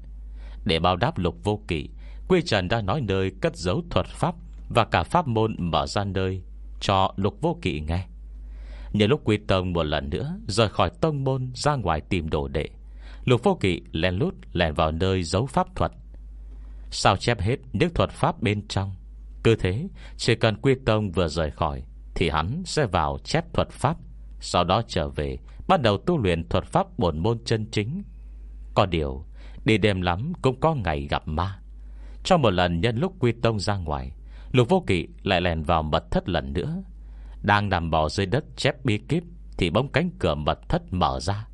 Speaker 1: Để bao đáp lục vô kỵ, Quy Trần đã nói nơi cất giấu thuật pháp và cả pháp môn mở ra nơi Cho lục vô kỵ nghe. Nhờ lúc Quy Tông một lần nữa Rời khỏi tông môn ra ngoài tìm đồ đệ, Lục vô kỵ lèn lút lèn vào nơi giấu pháp thuật. Sao chép hết những thuật pháp bên trong? Cứ thế, Chỉ cần Quy Tông vừa rời khỏi, Thì hắn sẽ vào chép thuật pháp, Sau đó trở về, Bắt đầu tu luyện thuật pháp bổn môn chân chính. Có điều, Đi đêm lắm cũng có ngày gặp ma. Trong một lần nhân lúc Quy Tông ra ngoài Lục vô kỵ lại lèn vào mật thất lần nữa. Đang nằm bò dưới đất chép bi kíp Thì bóng cánh cửa mật thất mở ra.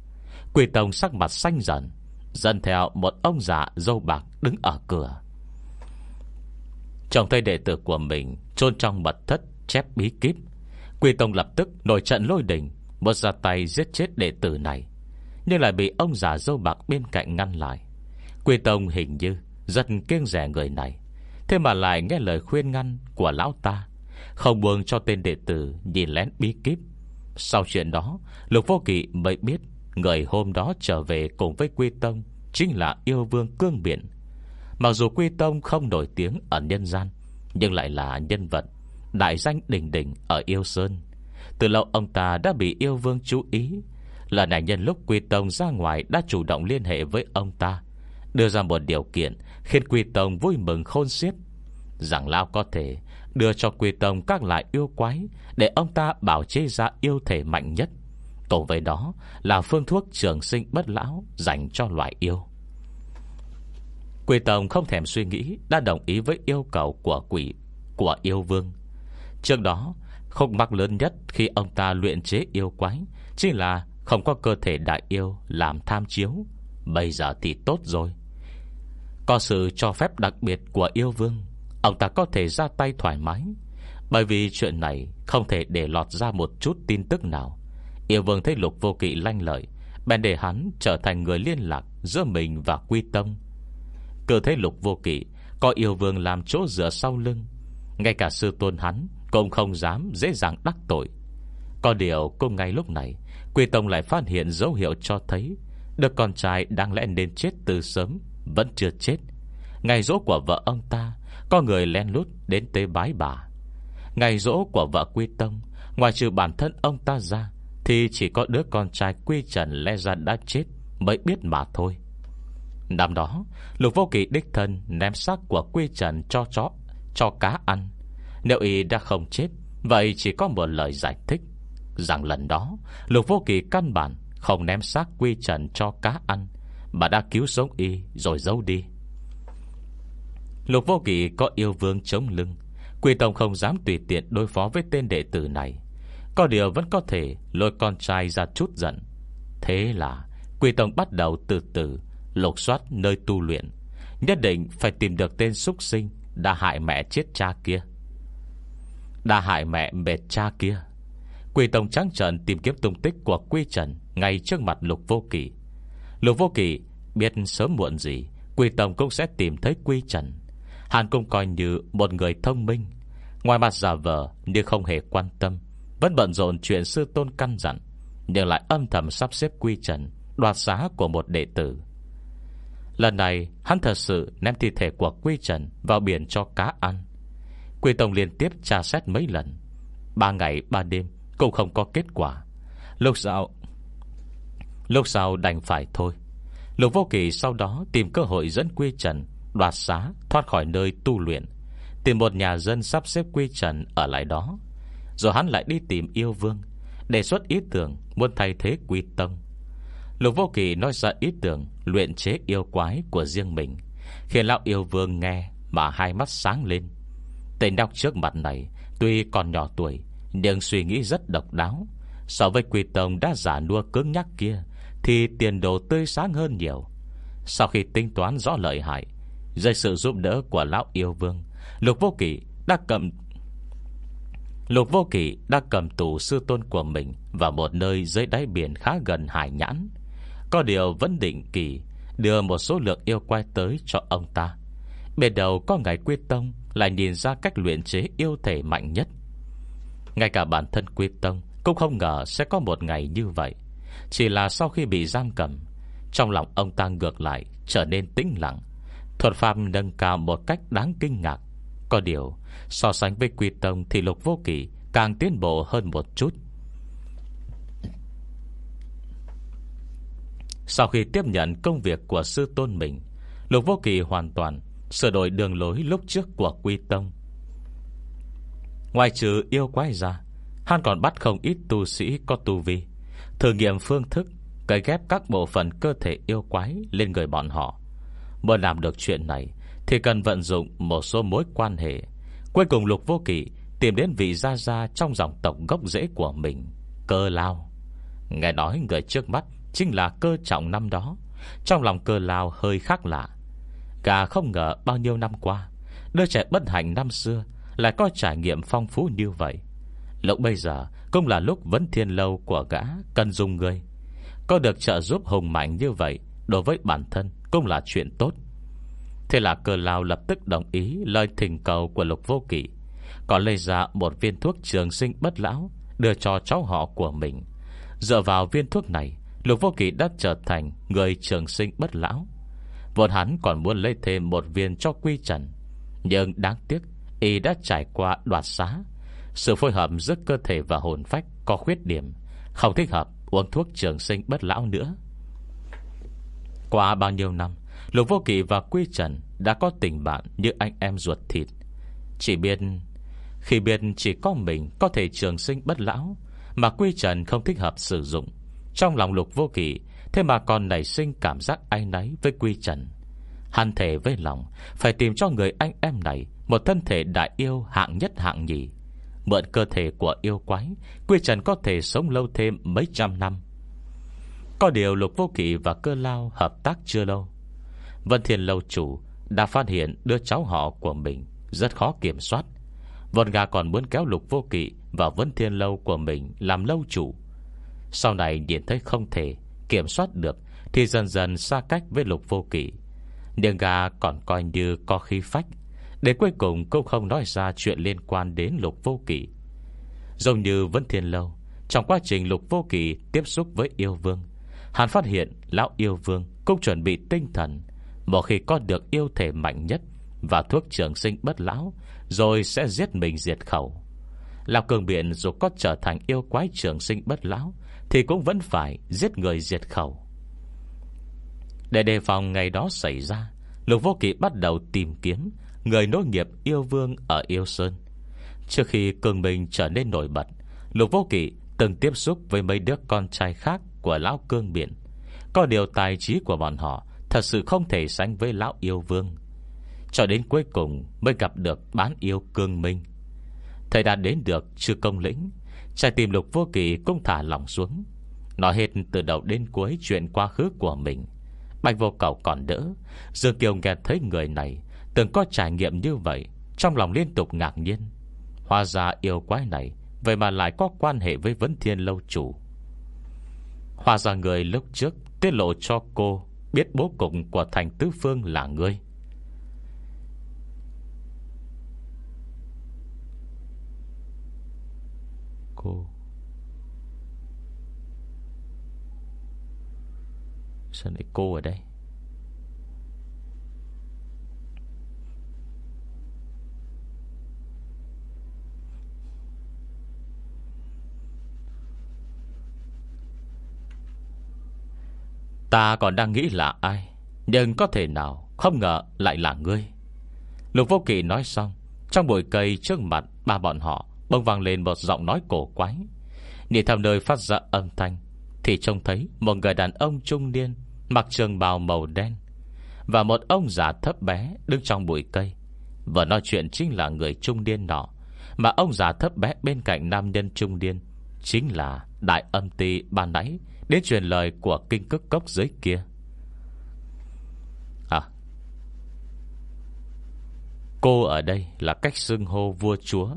Speaker 1: Quỷ Tông sắc mặt xanh dần Dân theo một ông già dâu bạc đứng ở cửa. Trong thấy đệ tử của mình chôn trong mật thất chép bí kíp Quỷ Tông lập tức nổi trận lôi đình Một ra tay giết chết đệ tử này. Nhưng lại bị ông già dâu bạc bên cạnh ngăn lại. Quỷ Tông hình như Rất kiêng rẻ người này. Thế mà lại nghe lời khuyên ngăn của lão ta. Không buông cho tên đệ tử Nhìn lén bí kíp. Sau chuyện đó, Lục Vô Kỵ mới biết Người hôm đó trở về cùng với Quy Tông Chính là yêu vương cương biển. Mặc dù Quy Tông không nổi tiếng Ở nhân gian, Nhưng lại là nhân vật Đại danh đỉnh đỉnh ở Yêu Sơn. Từ lâu ông ta đã bị yêu vương chú ý. Lần này nhân lúc Quy Tông ra ngoài Đã chủ động liên hệ với ông ta, Đưa ra một điều kiện Khiến Quy Tông vui mừng khôn xiết. Rằng Lao có thể Đưa cho Quy Tông các loại yêu quái Để ông ta bảo chế ra yêu thể mạnh nhất. Cùng với đó là phương thuốc trường sinh bất lão Dành cho loại yêu. Quỷ Tông không thèm suy nghĩ, Đã đồng ý với yêu cầu của quỷ, Của yêu vương. Trước đó, Khúc mắc lớn nhất khi ông ta luyện chế yêu quái Chính là không có cơ thể đại yêu Làm tham chiếu. Bây giờ thì tốt rồi. Có sự cho phép đặc biệt của yêu vương, Ông ta có thể ra tay thoải mái. Bởi vì chuyện này Không thể để lọt ra một chút tin tức nào. Yêu vương thấy lục vô kỵ lanh lợi, Bèn để hắn trở thành người liên lạc Giữa mình và quy tông. Cơ thấy lục vô kỵ Có yêu vương làm chỗ dựa sau lưng, Ngay cả sư tôn hắn Cũng không dám dễ dàng đắc tội. Có điều cũng ngay lúc này, Quy tông lại phát hiện dấu hiệu cho thấy Được con trai đang lẽ nên chết từ sớm. Vẫn chưa chết. Ngày rỗ của vợ ông ta, Có người len lút đến tế bái bà. Ngày rỗ của vợ Quy Tông, Ngoài trừ bản thân ông ta ra, Thì chỉ có đứa con trai Quy Trần lẽ ra đã chết Mới biết mà thôi. Năm đó, Lục vô kỳ đích thân ném xác của Quy Trần cho chó, Cho cá ăn. Nếu y đã không chết, Vậy chỉ có một lời giải thích, Rằng lần đó, Lục vô kỳ căn bản Không ném xác Quy Trần cho cá ăn mà đã cứu sống y, rồi giấu đi. Lục vô kỳ có yêu vương chống lưng. Quỷ Tổng không dám tùy tiện đối phó với tên đệ tử này. Có điều vẫn có thể lôi con trai ra chút giận. Thế là, Quỷ Tổng bắt đầu từ từ Lục soát nơi tu luyện. Nhất định phải tìm được tên súc sinh Đã hại mẹ chết cha kia. Đã hại mẹ mệt cha kia. Quỷ Tổng trắng trợn tìm kiếm tung tích của Quy Trần Ngay trước mặt Lục Vô Kỳ Lục Vô Kỳ biết sớm muộn gì, quy Tổng cũng sẽ tìm thấy Quy Trần. Hàn cũng coi như một người thông minh. Ngoài mặt giả vờ Nhưng không hề quan tâm, Vẫn bận rộn chuyện sư tôn căn dặn, Nhưng lại âm thầm sắp xếp quy trần, Đoạt xá của một đệ tử. Lần này, hắn thật sự Ném thi thể của quy trần Vào biển cho cá ăn. Quy Tông liên tiếp tra xét mấy lần. Ba ngày, ba đêm Cũng không có kết quả. Lúc sau Lúc sau đành phải thôi. Lục vô kỳ sau đó tìm cơ hội dẫn Quy Trần, Đoạt xá, thoát khỏi nơi tu luyện. Tìm một nhà dân sắp xếp quy trần Ở lại đó. Rồi hắn lại đi tìm yêu vương, Đề xuất ý tưởng muốn thay thế quy tông. Lục vô kỳ nói ra ý tưởng Luyện chế yêu quái của riêng mình, Khiến lão yêu vương nghe Mà hai mắt sáng lên. Tên đọc trước mặt này Tuy còn nhỏ tuổi, Nhưng suy nghĩ rất độc đáo. So với quy tông đã giả nua cứng nhắc kia thì tiền đồ tươi sáng hơn nhiều. Sau khi tính toán rõ lợi hại, dưới sự giúp đỡ của lão yêu vương, Lục vô kỷ đã cầm, Lục vô kỷ đã cầm tù sư tôn của mình Vào một nơi dưới đáy biển khá gần hải nhãn. Có điều vẫn định kỳ Đưa một số lượng yêu quay tới cho ông ta. Bề đầu có ngài quyết tông Lại nhìn ra cách luyện chế yêu thể mạnh nhất. Ngay cả bản thân quyết tông Cũng không ngờ sẽ có một ngày như vậy. Chỉ là sau khi bị giam cầm, Trong lòng ông ta ngược lại, Trở nên tĩnh lặng. Thuật pháp nâng cao một cách đáng kinh ngạc. Có điều, So sánh với quy tông Thì lục vô kỳ càng tiến bộ hơn một chút. Sau khi tiếp nhận công việc của sư tôn mình, Lục vô kỳ hoàn toàn Sửa đổi đường lối lúc trước của quy tông. Ngoài trừ yêu quái ra, Hắn còn bắt không ít tu sĩ có tu vi. Thử nghiệm phương thức Cấy ghép các bộ phận cơ thể yêu quái Lên người bọn họ. Muốn làm được chuyện này, Thì cần vận dụng một số mối quan hệ. Cuối cùng Lục Vô kỳ Tìm đến vị gia gia trong dòng tộc gốc rễ của mình, Cơ lao. Nghe nói người trước mắt Chính là cơ trọng năm đó. Trong lòng cơ lao hơi khác lạ. Cả không ngờ bao nhiêu năm qua, Đứa trẻ bất hạnh năm xưa Lại có trải nghiệm phong phú như vậy. Lúc bây giờ Cũng là lúc vấn thiên lâu của gã Cần dùng người Có được trợ giúp hùng mạnh như vậy, Đối với bản thân cũng là chuyện tốt. Thế là cờ lao lập tức đồng ý Lời thỉnh cầu của lục vô kỷ Còn lấy ra một viên thuốc trường sinh bất lão Đưa cho cháu họ của mình. Dựa vào viên thuốc này, Lục vô kỷ đã trở thành Người trường sinh bất lão. Vốn hắn còn muốn lấy thêm một viên cho quy trần, Nhưng đáng tiếc, Y đã trải qua đoạt xá. Sự phối hợp giữa cơ thể và hồn phách Có khuyết điểm. Không thích hợp, uống thuốc trường sinh bất lão nữa. Qua bao nhiêu năm, Lục Vô Kỵ và Quy Trần Đã có tình bạn như anh em ruột thịt. Chỉ biết, Khi biết chỉ có mình có thể trường sinh bất lão, Mà Quy Trần không thích hợp sử dụng. Trong lòng Lục Vô Kỵ, Thế mà còn nảy sinh cảm giác ai náy với Quy Trần. Hàn thể với lòng, Phải tìm cho người anh em này Một thân thể đại yêu hạng nhất hạng nhì. Mượn cơ thể của yêu quái, Quy Trần có thể sống lâu thêm mấy trăm năm. Có điều Lục Vô Kỵ và Cơ Lao hợp tác chưa lâu. Vân Thiên Lâu chủ Đã phát hiện đứa cháu họ của mình Rất khó kiểm soát. Vân Gà còn muốn kéo Lục Vô Kỵ và Vân Thiên Lâu của mình làm lâu chủ. Sau này nhìn thấy không thể Kiểm soát được Thì dần dần xa cách với lục vô kỵ. Nhưng gà còn coi như có khí phách để cuối cùng cũng không nói ra Chuyện liên quan đến lục vô kỳ Giống như Vân Thiên Lâu, Trong quá trình lục vô kỳ tiếp xúc với yêu vương, Hắn phát hiện Lão yêu vương cũng chuẩn bị tinh thần Một khi có được yêu thể mạnh nhất Và thuốc trường sinh bất lão, Rồi sẽ giết mình diệt khẩu. Lão cường biện dù có trở thành yêu quái trường sinh bất lão, Thì cũng vẫn phải giết người diệt khẩu. Để đề phòng ngày đó xảy ra, Lục vô kỳ bắt đầu tìm kiếm Người nối nghiệp yêu vương ở yêu sơn. Trước khi cường bình trở nên nổi bật, Lục vô kỵ từng tiếp xúc với mấy đứa con trai khác của lão cương biển. Có điều tài trí của bọn họ Thật sự không thể sánh với lão yêu vương. Cho đến cuối cùng Mới gặp được bán yêu cương minh. Thời đã đến được chưa công lĩnh, Trái tim lục vô kỵ cũng thả lòng xuống. Nói hết từ đầu đến cuối Chuyện quá khứ của mình, Bạch vô cầu còn đỡ, Dương Kiều nghe thấy người này Từng có trải nghiệm như vậy, Trong lòng liên tục ngạc nhiên. Hoa ra yêu quái này Vậy mà lại có quan hệ với vấn thiên lâu chủ. Hoa ra người lúc trước Tiết lộ cho cô Biết bố cục của thành tứ phương là ngươi. Cô. Sao lại cô ở đây? Ta còn đang nghĩ là ai, Nhưng có thể nào Không ngờ lại là ngươi. Lục vô kỵ nói xong, Trong bụi cây trước mặt ba bọn họ Bông vang lên một giọng nói cổ quái. Nhìn theo nơi phát ra âm thanh, Thì trông thấy một người đàn ông trung niên Mặc trường bào màu đen Và một ông già thấp bé Đứng trong bụi cây. Và nói chuyện chính là người trung niên nọ, Mà ông già thấp bé bên cạnh nam nhân trung niên Chính là đại âm ti ban nãy. Đến truyền lời của kinh cức cốc dưới kia. À Cô ở đây là cách xưng hô vua chúa,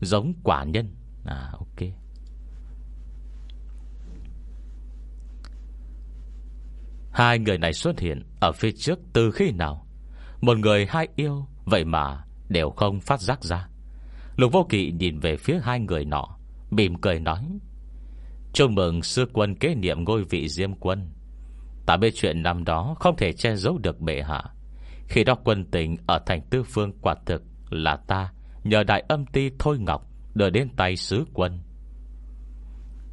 Speaker 1: Giống quả nhân. À ok. Hai người này xuất hiện Ở phía trước từ khi nào? Một người hai yêu, Vậy mà đều không phát giác ra. Lục vô kỵ nhìn về phía hai người nọ, Mỉm cười nói Chúc mừng sư quân kế niệm ngôi vị diêm quân. Ta biết chuyện năm đó Không thể che giấu được bệ hạ. Khi đó quân tình ở thành tư phương quả thực Là ta, Nhờ đại âm ti Thôi Ngọc Đưa đến tay sứ quân.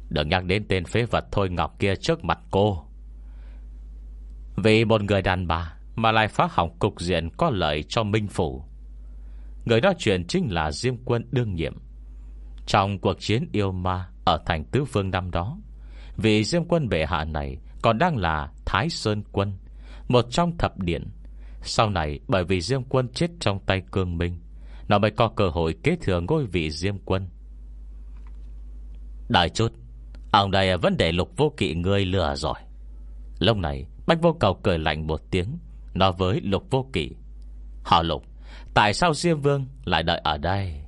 Speaker 1: Đừng nhắc đến tên phế vật Thôi Ngọc kia trước mặt cô. Vì một người đàn bà Mà lại phá hỏng cục diện Có lợi cho Minh Phủ. Người đó chuyện chính là Diêm quân đương nhiệm. Trong cuộc chiến yêu ma ở thành tứ phương năm đó. Vì Diêm quân bệ hạ này Còn đang là Thái Sơn quân, Một trong thập điện. Sau này, bởi vì Diêm quân chết trong tay cương minh, Nó mới có cơ hội kế thừa ngôi vị Diêm quân. Đại chút Ông đây vấn đề lục vô kỵ ngươi lừa rồi. Lúc này, Bách vô cầu cười lạnh một tiếng, Nói với lục vô kỵ Họ lục, Tại sao Diêm Vương lại đợi ở đây?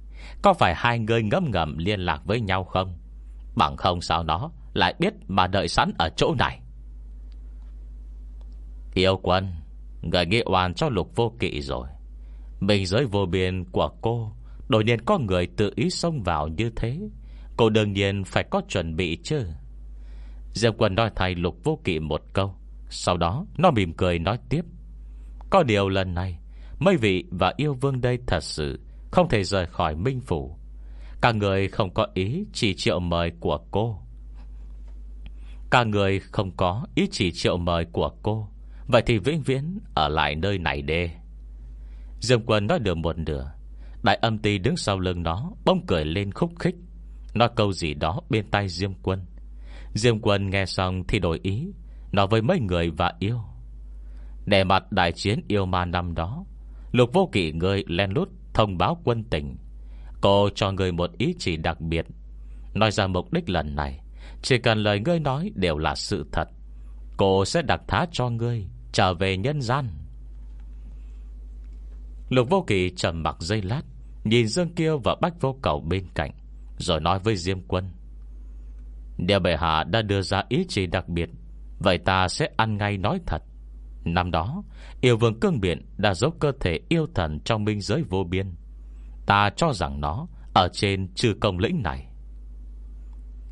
Speaker 1: Có phải hai người ngấm ngầm liên lạc với nhau không? Bằng không sao nó Lại biết mà đợi sẵn ở chỗ này. Yêu quân, Người nghĩ oan cho lục vô kỵ rồi. Mình giới vô biên của cô, Đột nhiên có người tự ý xông vào như thế. Cô đương nhiên phải có chuẩn bị chứ. Diệp quân nói thay lục vô kỵ một câu, Sau đó nó mỉm cười nói tiếp. Có điều lần này, Mấy vị và yêu vương đây thật sự Không thể rời khỏi minh phủ. Cả người không có ý chỉ triệu mời của cô. Cả người không có ý chỉ triệu mời của cô. Vậy thì vĩnh viễn Ở lại nơi này đê Dương quân nói được một nửa. Đại âm ti đứng sau lưng nó Bông cười lên khúc khích. Nói câu gì đó bên tay Diêm quân. Diêm quân nghe xong thì đổi ý, Nói với mấy người và yêu. Để mặt đại chiến yêu ma năm đó, Lục vô kỷ người len lút Thông báo quân tình. Cô cho người một ý chỉ đặc biệt. Nói ra mục đích lần này, Chỉ cần lời ngươi nói đều là sự thật. Cô sẽ đặc thá cho ngươi, Trở về nhân gian. Lục vô kỳ trầm mặc dây lát, Nhìn Dương Kiêu và Bách vô cầu bên cạnh, Rồi nói với Diêm Quân. Nếu bệ hạ đã đưa ra ý chỉ đặc biệt, Vậy ta sẽ ăn ngay nói thật. Năm đó, Yêu vương cương biện đã giấu cơ thể yêu thần Trong minh giới vô biên. Ta cho rằng nó Ở trên trừ công lĩnh này.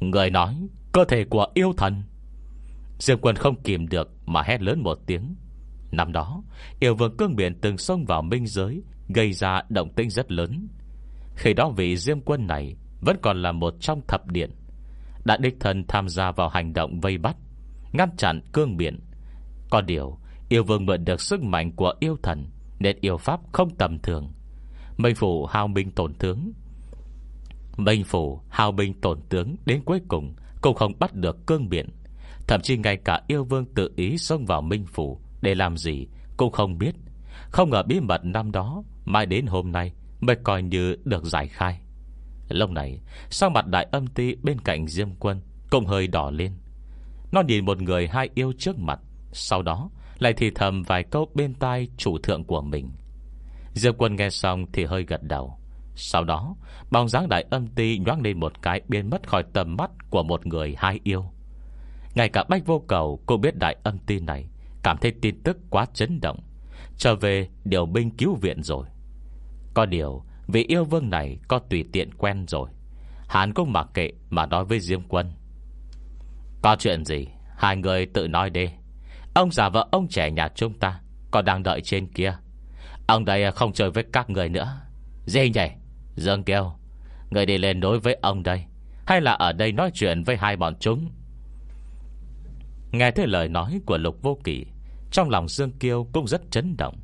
Speaker 1: Người nói, Cơ thể của yêu thần. Diêm quân không kìm được Mà hét lớn một tiếng. Năm đó, Yêu vương cương biển từng xông vào minh giới, Gây ra động tĩnh rất lớn. Khi đó vị Diêm quân này Vẫn còn là một trong thập điện. Đã đích thân tham gia vào hành động vây bắt, Ngăn chặn cương biển. Có điều, Yêu vương mượn được sức mạnh của yêu thần Nên yêu pháp không tầm thường minh phủ hao binh tổn tướng. Minh phủ hao binh tổn tướng Đến cuối cùng Cũng không bắt được cương biển Thậm chí ngay cả yêu vương tự ý xông vào Minh Phủ Để làm gì Cũng không biết. Không ngờ bí mật năm đó Mai đến hôm nay Mới coi như được giải khai. Lúc này Sau mặt đại âm ti bên cạnh Diêm Quân Cũng hơi đỏ lên. Nó nhìn một người hai yêu trước mặt, Sau đó lại thì thầm vài câu bên tai chủ thượng của mình. Diệp quân nghe xong thì hơi gật đầu. Sau đó, Bóng dáng đại âm ti nhoáng lên một cái Biến mất khỏi tầm mắt của một người hai yêu. Ngay cả bách vô cầu Cô biết đại âm ti này, Cảm thấy tin tức quá chấn động, Trở về điều binh cứu viện rồi. Có điều Vì yêu vương này có tùy tiện quen rồi. Hắn cũng mặc kệ Mà nói với Diêm quân. Có chuyện gì? Hai người tự nói đi. Ông già vợ ông trẻ nhà chúng ta Còn đang đợi trên kia. Ông đây không chơi với các người nữa. Gì nhỉ Dương kêu. Người đi lên đối với ông đây. Hay là ở đây nói chuyện với hai bọn chúng? Nghe thấy lời nói của Lục Vô Kỳ Trong lòng Dương Kiêu cũng rất chấn động.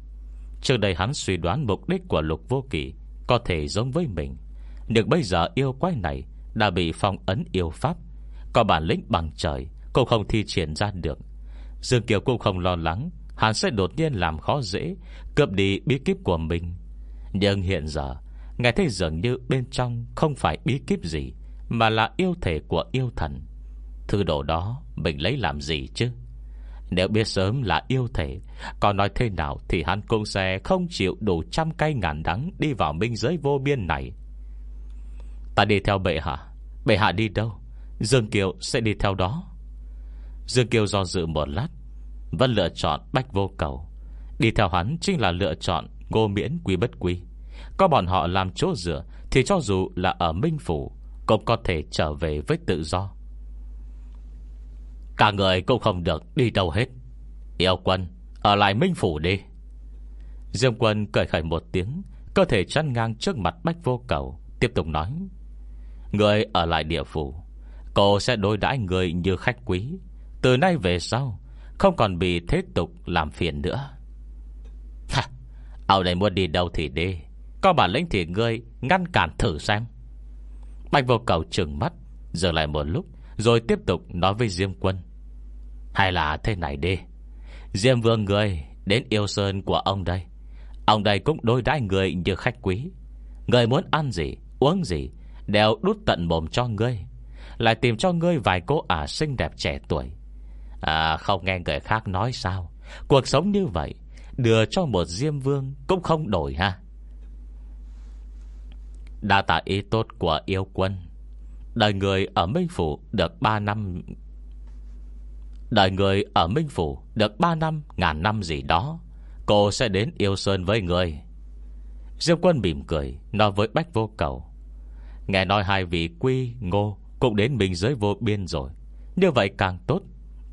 Speaker 1: Trước đây hắn suy đoán mục đích của Lục Vô Kỳ Có thể giống với mình. Được bây giờ yêu quái này Đã bị phong ấn yêu pháp, Có bản lĩnh bằng trời Cũng không thi triển ra được. Dương Kiều cũng không lo lắng Hắn sẽ đột nhiên làm khó dễ, Cướp đi bí kíp của mình. Nhưng hiện giờ Ngài thấy dường như bên trong Không phải bí kíp gì, Mà là yêu thể của yêu thần. Thứ đồ đó, mình lấy làm gì chứ? Nếu biết sớm là yêu thể Còn nói thế nào Thì hắn cũng sẽ không chịu đủ trăm cây ngàn đắng Đi vào minh giới vô biên này. Ta đi theo bệ hạ. Bệ hạ đi đâu? Dương Kiều sẽ đi theo đó. Dương Kiều do dự một lát vẫn lựa chọn bách vô cầu. Đi theo hắn chính là lựa chọn Ngô miễn quý bất quý Có bọn họ làm chỗ dựa Thì cho dù là ở Minh Phủ Cũng có thể trở về với tự do. Cả người cũng không được đi đâu hết. Yêu quân, Ở lại Minh Phủ đi. Dương quân cởi khởi một tiếng, Cơ thể chăn ngang trước mặt bách vô cầu, Tiếp tục nói, Người ở lại địa phủ, Cô sẽ đối đãi người như khách quý. Từ nay về sau không còn bị thế tục làm phiền nữa. Ha, Ông này muốn đi đâu thì đi. Có bản lĩnh thì ngươi ngăn cản thử xem. Bạch vô cầu trừng mắt giờ lại một lúc, Rồi tiếp tục nói với Diêm quân. Hay là thế này đi. Diêm vương ngươi Đến yêu sơn của ông đây. Ông đây cũng đối đãi người như khách quý. Người muốn ăn gì, Uống gì, Đều đút tận mồm cho ngươi. Lại tìm cho ngươi vài cô ả xinh đẹp trẻ tuổi. À không nghe người khác nói sao? Cuộc sống như vậy, Đưa cho một diêm vương Cũng không đổi ha. Đa tạ ý tốt của yêu quân. Đời người ở Minh Phủ Được 3 năm, Đời người ở Minh Phủ Được 3 năm, ngàn năm gì đó, Cô sẽ đến yêu Sơn với người. Diêm quân mỉm cười, Nói với Bách Vô Cầu. Nghe nói hai vị quy, ngô Cũng đến mình giới vô biên rồi. Như vậy càng tốt.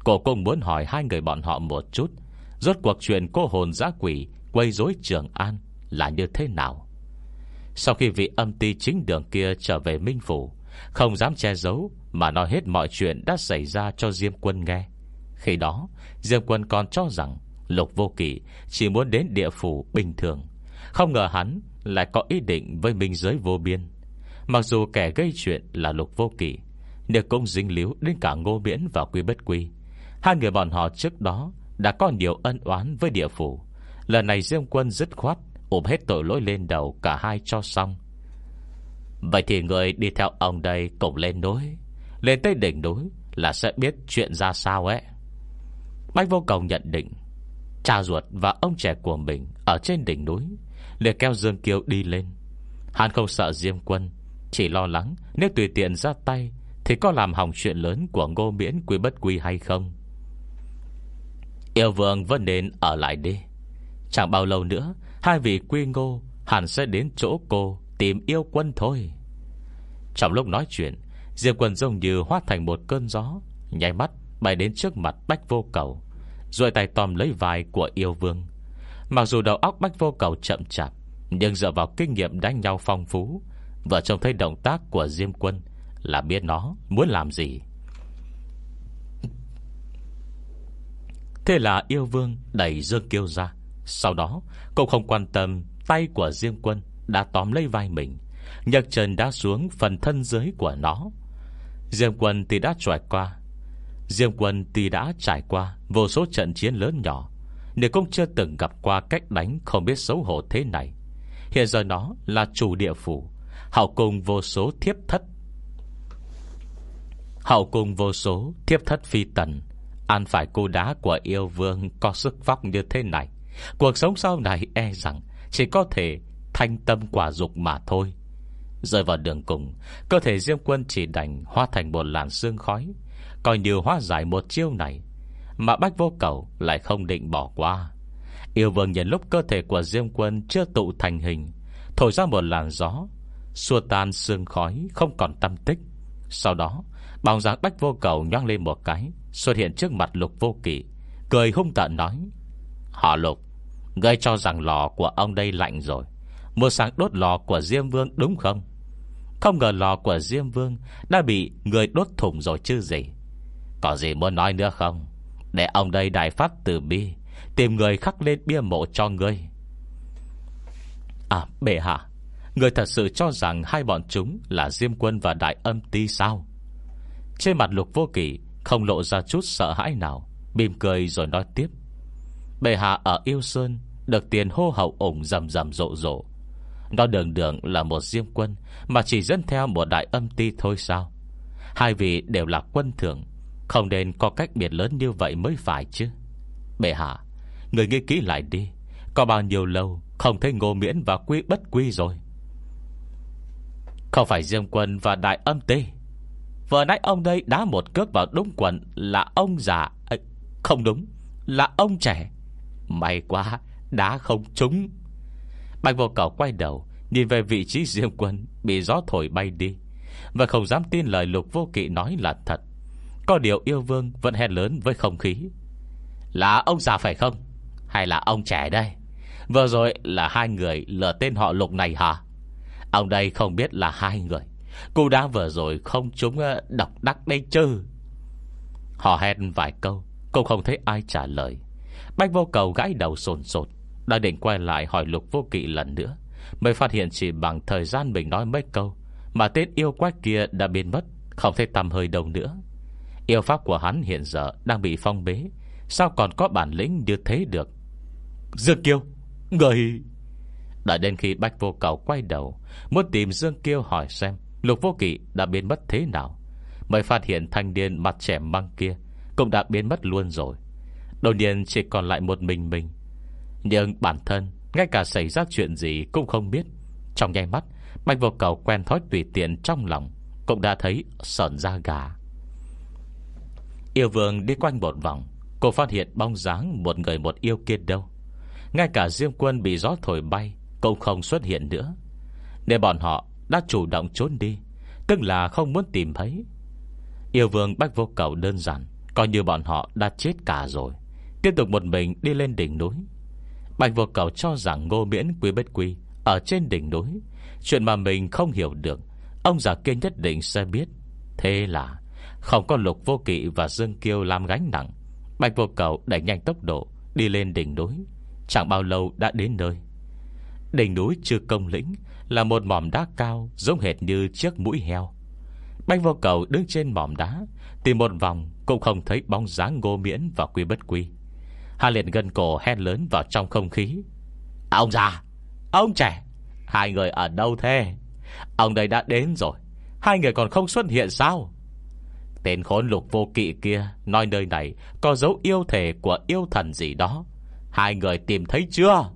Speaker 1: Cô cũng muốn hỏi hai người bọn họ một chút. Rốt cuộc chuyện cô hồn giã quỷ Quay rối Trường An Là như thế nào? Sau khi vị âm ti chính đường kia trở về Minh Phủ, Không dám che giấu Mà nói hết mọi chuyện đã xảy ra cho Diêm Quân nghe. Khi đó, Diêm Quân còn cho rằng Lục Vô Kỵ chỉ muốn đến địa phủ bình thường. Không ngờ hắn lại có ý định với minh giới vô biên. Mặc dù kẻ gây chuyện là Lục Vô Kỵ, Nhưng cũng dính líu đến cả ngô miễn và quy bất quy. Hai người bọn họ trước đó Đã có nhiều ân oán với địa phủ. Lần này riêng Quân dứt khoát Ôm hết tội lỗi lên đầu cả hai cho xong. Vậy thì người đi theo ông đây Cùng lên núi. Lên tới đỉnh núi Là sẽ biết chuyện ra sao ấy. Bách vô cầu nhận định, Cha ruột và ông trẻ của mình Ở trên đỉnh núi để kêu Dương Kiêu đi lên. Hắn không sợ Diêm Quân, Chỉ lo lắng nếu tùy tiện ra tay Thì có làm hỏng chuyện lớn của ngô miễn quy bất quy hay không. Yêu vương vẫn nên ở lại đi. Chẳng bao lâu nữa, Hai vị quy ngô Hẳn sẽ đến chỗ cô Tìm yêu quân thôi. Trong lúc nói chuyện, Diệp quần giống như hóa thành một cơn gió, Nháy mắt bay đến trước mặt Bách vô cầu Rồi tay tòm lấy vai của yêu vương. Mặc dù đầu óc Bách vô cầu chậm chạp, Nhưng dựa vào kinh nghiệm đánh nhau phong phú, Vợ trông thấy động tác của Diêm quân Là biết nó muốn làm gì. Thế là yêu vương đẩy Dương Kiêu ra. Sau đó cũng không quan tâm, Tay của Diêm quân đã tóm lấy vai mình. Nhật trần đã xuống phần thân dưới của nó. Diêm quân thì đã trải qua. Diêm quân thì đã trải qua Vô số trận chiến lớn nhỏ. Nếu cũng chưa từng gặp qua cách đánh Không biết xấu hổ thế này. Hiện giờ nó là chủ địa phủ, Hậu cùng vô số thiếp thất. Hậu cùng vô số thiếp thất phi tần. Ăn phải cô đá của yêu vương Có sức vóc như thế này. Cuộc sống sau này e rằng Chỉ có thể thanh tâm quả dục mà thôi. Rơi vào đường cùng, Cơ thể Diêm Quân chỉ đành Hóa thành một làn xương khói. Coi như hóa giải một chiêu này, Mà Bách Vô Cầu lại không định bỏ qua. Yêu vương nhận lúc cơ thể của Diêm Quân Chưa tụ thành hình, Thổi ra một làn gió, Xua tan sương khói không còn tâm tích. Sau đó Bóng dáng Bách Vô Cầu nhoang lên một cái, Xuất hiện trước mặt Lục Vô Kỵ, Cười hung tợn nói Họ Lục, Ngươi cho rằng lò của ông đây lạnh rồi Mua sáng đốt lò của Diêm Vương đúng không? Không ngờ lò của Diêm Vương Đã bị người đốt thủng rồi chứ gì. Có gì muốn nói nữa không? Để ông đây đại phát từ bi, Tìm người khắc lên bia mộ cho ngươi. À bệ hạ, Người thật sự cho rằng Hai bọn chúng là Diêm Quân và Đại Âm Ti sao? Trên mặt lục vô kỷ Không lộ ra chút sợ hãi nào Bìm cười rồi nói tiếp. Bệ hạ ở Yêu Sơn Được tiền hô hậu ủng rầm rầm rộ rộ. Nó đường đường là một diêm quân Mà chỉ dẫn theo một đại âm ti thôi sao? Hai vị đều là quân thưởng Không nên có cách biệt lớn như vậy mới phải chứ. Bệ hạ, Người nghĩ kỹ lại đi, Có bao nhiêu lâu Không thấy ngô miễn và quy bất quy rồi? Không phải diêm quân và đại âm tê Vừa nãy ông đây đá một cước vào đúng quần Là ông già. Không đúng, Là ông trẻ. May quá, Đá không trúng. Bạch vô cầu quay đầu, Nhìn về vị trí Diêm Quân, Bị gió thổi bay đi. Và không dám tin lời lục vô kỵ nói là thật. Có điều yêu vương vẫn hét lớn với không khí. Là ông già phải không? Hay là ông trẻ đây? Vừa rồi là hai người lừa tên họ lục này hả? Ông đây không biết là hai người. Cô đã vừa rồi không chúng ờ, độc đắc đây chứ? Họ hẹn vài câu Cũng không thấy ai trả lời. Bách vô cầu gãi đầu sồn sột, Đã định quay lại hỏi lục vô kỵ lần nữa, Mới phát hiện chỉ bằng thời gian mình nói mấy câu, Mà tên yêu quái kia đã biến mất, Không thấy tầm hơi đâu nữa. Yêu pháp của hắn hiện giờ đang bị phong bế, Sao còn có bản lĩnh như thế được? Dương Kiêu, Người! Đợi đến khi Bách Vô Cầu quay đầu, Muốn tìm Dương Kiêu hỏi xem Lục Vô Kỵ đã biến mất thế nào? Mới phát hiện thanh niên mặt trẻ măng kia Cũng đã biến mất luôn rồi. Đầu niên chỉ còn lại một mình mình. Nhưng bản thân, Ngay cả xảy ra chuyện gì cũng không biết. Trong nháy mắt, Bạch vô cầu quen thói tùy tiện trong lòng, Cũng đã thấy sợn da gà. Yêu vương đi quanh một vòng, Cô phát hiện bóng dáng Một người một yêu kia đâu. Ngay cả Diêm quân bị gió thổi bay Cũng không xuất hiện nữa. Để bọn họ đã chủ động trốn đi, Tức là không muốn tìm thấy. Yêu vương bách vô cầu đơn giản, Coi như bọn họ đã chết cả rồi, Tiếp tục một mình đi lên đỉnh núi. Bạch vô cầu cho rằng ngô miễn quý bất quý Ở trên đỉnh núi, Chuyện mà mình không hiểu được, Ông già kia nhất định sẽ biết. Thế là, Không có lục vô kỵ và dương kiêu làm gánh nặng Bạch vô cầu đẩy nhanh tốc độ Đi lên đỉnh núi, Chẳng bao lâu đã đến nơi. Đỉnh núi chưa công lĩnh là một mỏm đá cao Giống hệt như chiếc mũi heo. Bạch vô cầu đứng trên mỏm đá Tìm một vòng cũng không thấy bóng dáng ngô miễn và quy bất quy. Hà liền gần cổ hét lớn vào trong không khí. Ông già Ông trẻ Hai người ở đâu thế? Ông đây đã đến rồi Hai người còn không xuất hiện sao? Tên khốn lục vô kỵ kia Nói nơi này có dấu yêu thể của yêu thần gì đó. Hai người tìm thấy chưa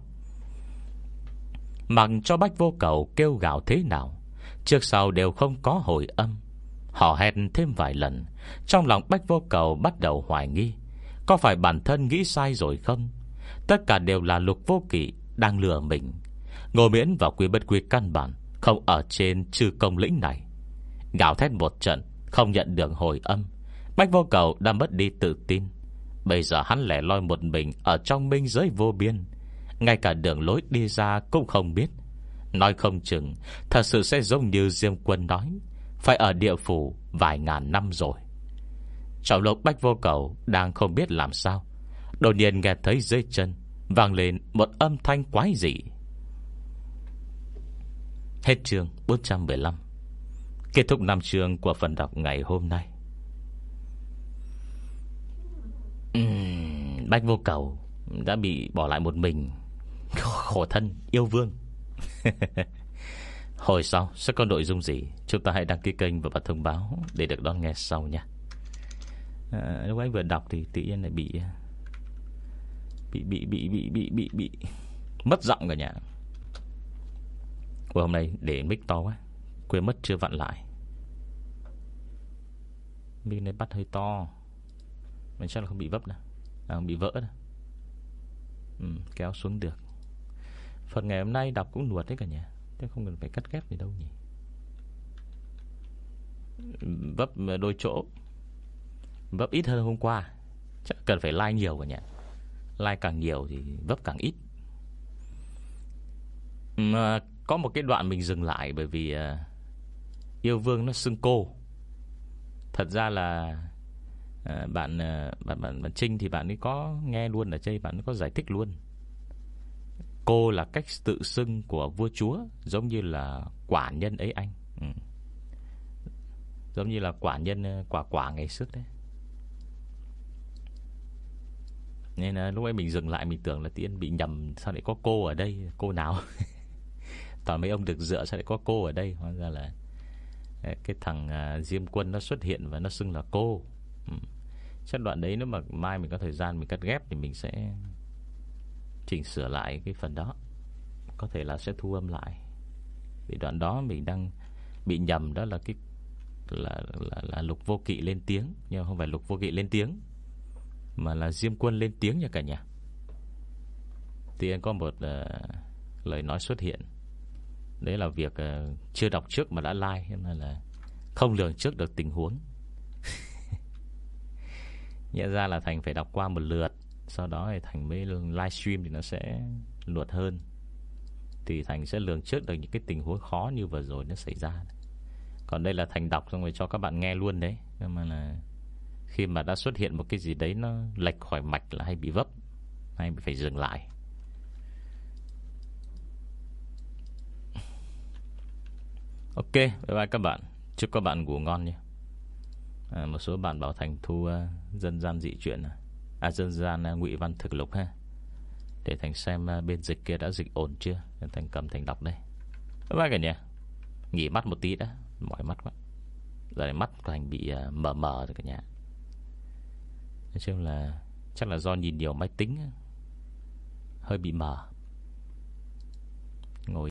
Speaker 1: Mặc cho bách vô cầu kêu gạo thế nào, Trước sau đều không có hồi âm. Họ hẹn thêm vài lần, Trong lòng Bách Vô Cầu bắt đầu hoài nghi, Có phải bản thân nghĩ sai rồi không? Tất cả đều là lục vô kỵ Đang lừa mình. Ngô miễn và quý bất quý căn bản Không ở trên trừ công lĩnh này. Gạo thét một trận, Không nhận được hồi âm. Bách vô cầu đã mất đi tự tin. Bây giờ hắn lẻ loi một mình Ở trong minh giới vô biên ngay cả đường lối đi ra cũng không biết. Nói không chừng Thật sự sẽ giống như Diêm Quân nói Phải ở địa phủ vài ngàn năm rồi. Trọng lộc Bách vô cầu Đang không biết làm sao Đột nhiên nghe thấy dưới chân Vang lên một âm thanh quái dị. Hết chương 415 Kết thúc năm chương của phần đọc ngày hôm nay. Uhm, Bách vô cầu Đã bị bỏ lại một mình. Khổ thân yêu vương. (laughs) Hồi sau sẽ có nội dung gì? Chúng ta hãy đăng ký kênh và bật thông báo Để được đón nghe sau nha. À, Lúc anh vừa đọc thì tự nhiên lại bị à, Bị bị bị bị bị bị bị Mất giọng cả nhà. Ủa hôm nay để mic to quá Quên mất chưa vặn lại. Mic này bắt hơi to Mình chắc là không bị vấp đâu. À không bị vỡ đâu. Ừ, Kéo xuống được. Phần ngày hôm nay đọc cũng nuột đấy cả nhà. Thế không cần phải cắt ghép gì đâu nhỉ. Vấp ờ, đôi chỗ. Vấp ít hơn hôm qua. Chắc cần phải like nhiều cả nhà. Like càng nhiều thì vấp càng ít. Mà Có một cái đoạn mình dừng lại Bởi vì ờ, Yêu Vương nó xưng cô. Thật ra là ờ, bạn, bạn, bạn bạn Trinh thì bạn ấy có nghe luôn ở đây Bạn ấy có giải thích luôn. Cô là cách tự xưng của vua chúa Giống như là quả nhân ấy anh. Ừ. Giống như là quả nhân ờ, quả quả ngày trước đấy. Nên là lúc ấy mình dừng lại Mình tưởng là Tiên bị nhầm Sao lại có cô ở đây Cô nào? (laughs) Toàn mấy ông được dựa sao lại có cô ở đây? Hóa ra là ờ, Cái thằng uh, Diêm Quân nó xuất hiện Và nó xưng là cô. Ừ. Chắc đoạn đấy nếu mà mai mình có thời gian Mình cắt ghép thì mình sẽ Chỉnh sửa lại cái phần đó. Có thể là sẽ thu âm lại. Vì đoạn đó mình đang Bị nhầm đó là cái là, là, là lục vô kỵ lên tiếng. Nhưng không phải lục vô kỵ lên tiếng Mà là Diêm Quân lên tiếng nha cả nhà. Thì có một uh, lời nói xuất hiện. Đấy là việc uh, chưa đọc trước mà đã like Nên là không lường trước được tình huống. (laughs) Nghĩa ra là Thành phải đọc qua một lượt. Sau đó thì Thành mới livestream thì nó sẽ luật hơn. Thì Thành sẽ lường trước được những cái tình huống khó như vừa rồi nó xảy ra. Còn đây là Thành đọc xong rồi cho các bạn nghe luôn đấy. Nhưng mà là Khi mà đã xuất hiện một cái gì đấy nó lệch khỏi mạch là hay bị vấp Hay phải dừng lại. Ok, bye bye các bạn. Chúc các bạn ngủ ngon nhé. À, Một số bạn bảo Thành thu uh, dân gian dị chuyện à. À dân gian à, ngụy văn thực lục ha. Để Thành xem à, bên dịch kia đã dịch ổn chưa? Thành cầm Thành đọc đây. Bye cả nhà, Nghỉ mắt một tí đã. Mỏi mắt quá. Giờ này mắt của Thành bị à, mờ mờ rồi cả nhà. Nói chung là Chắc là do nhìn nhiều máy tính Hơi bị mờ. Ngồi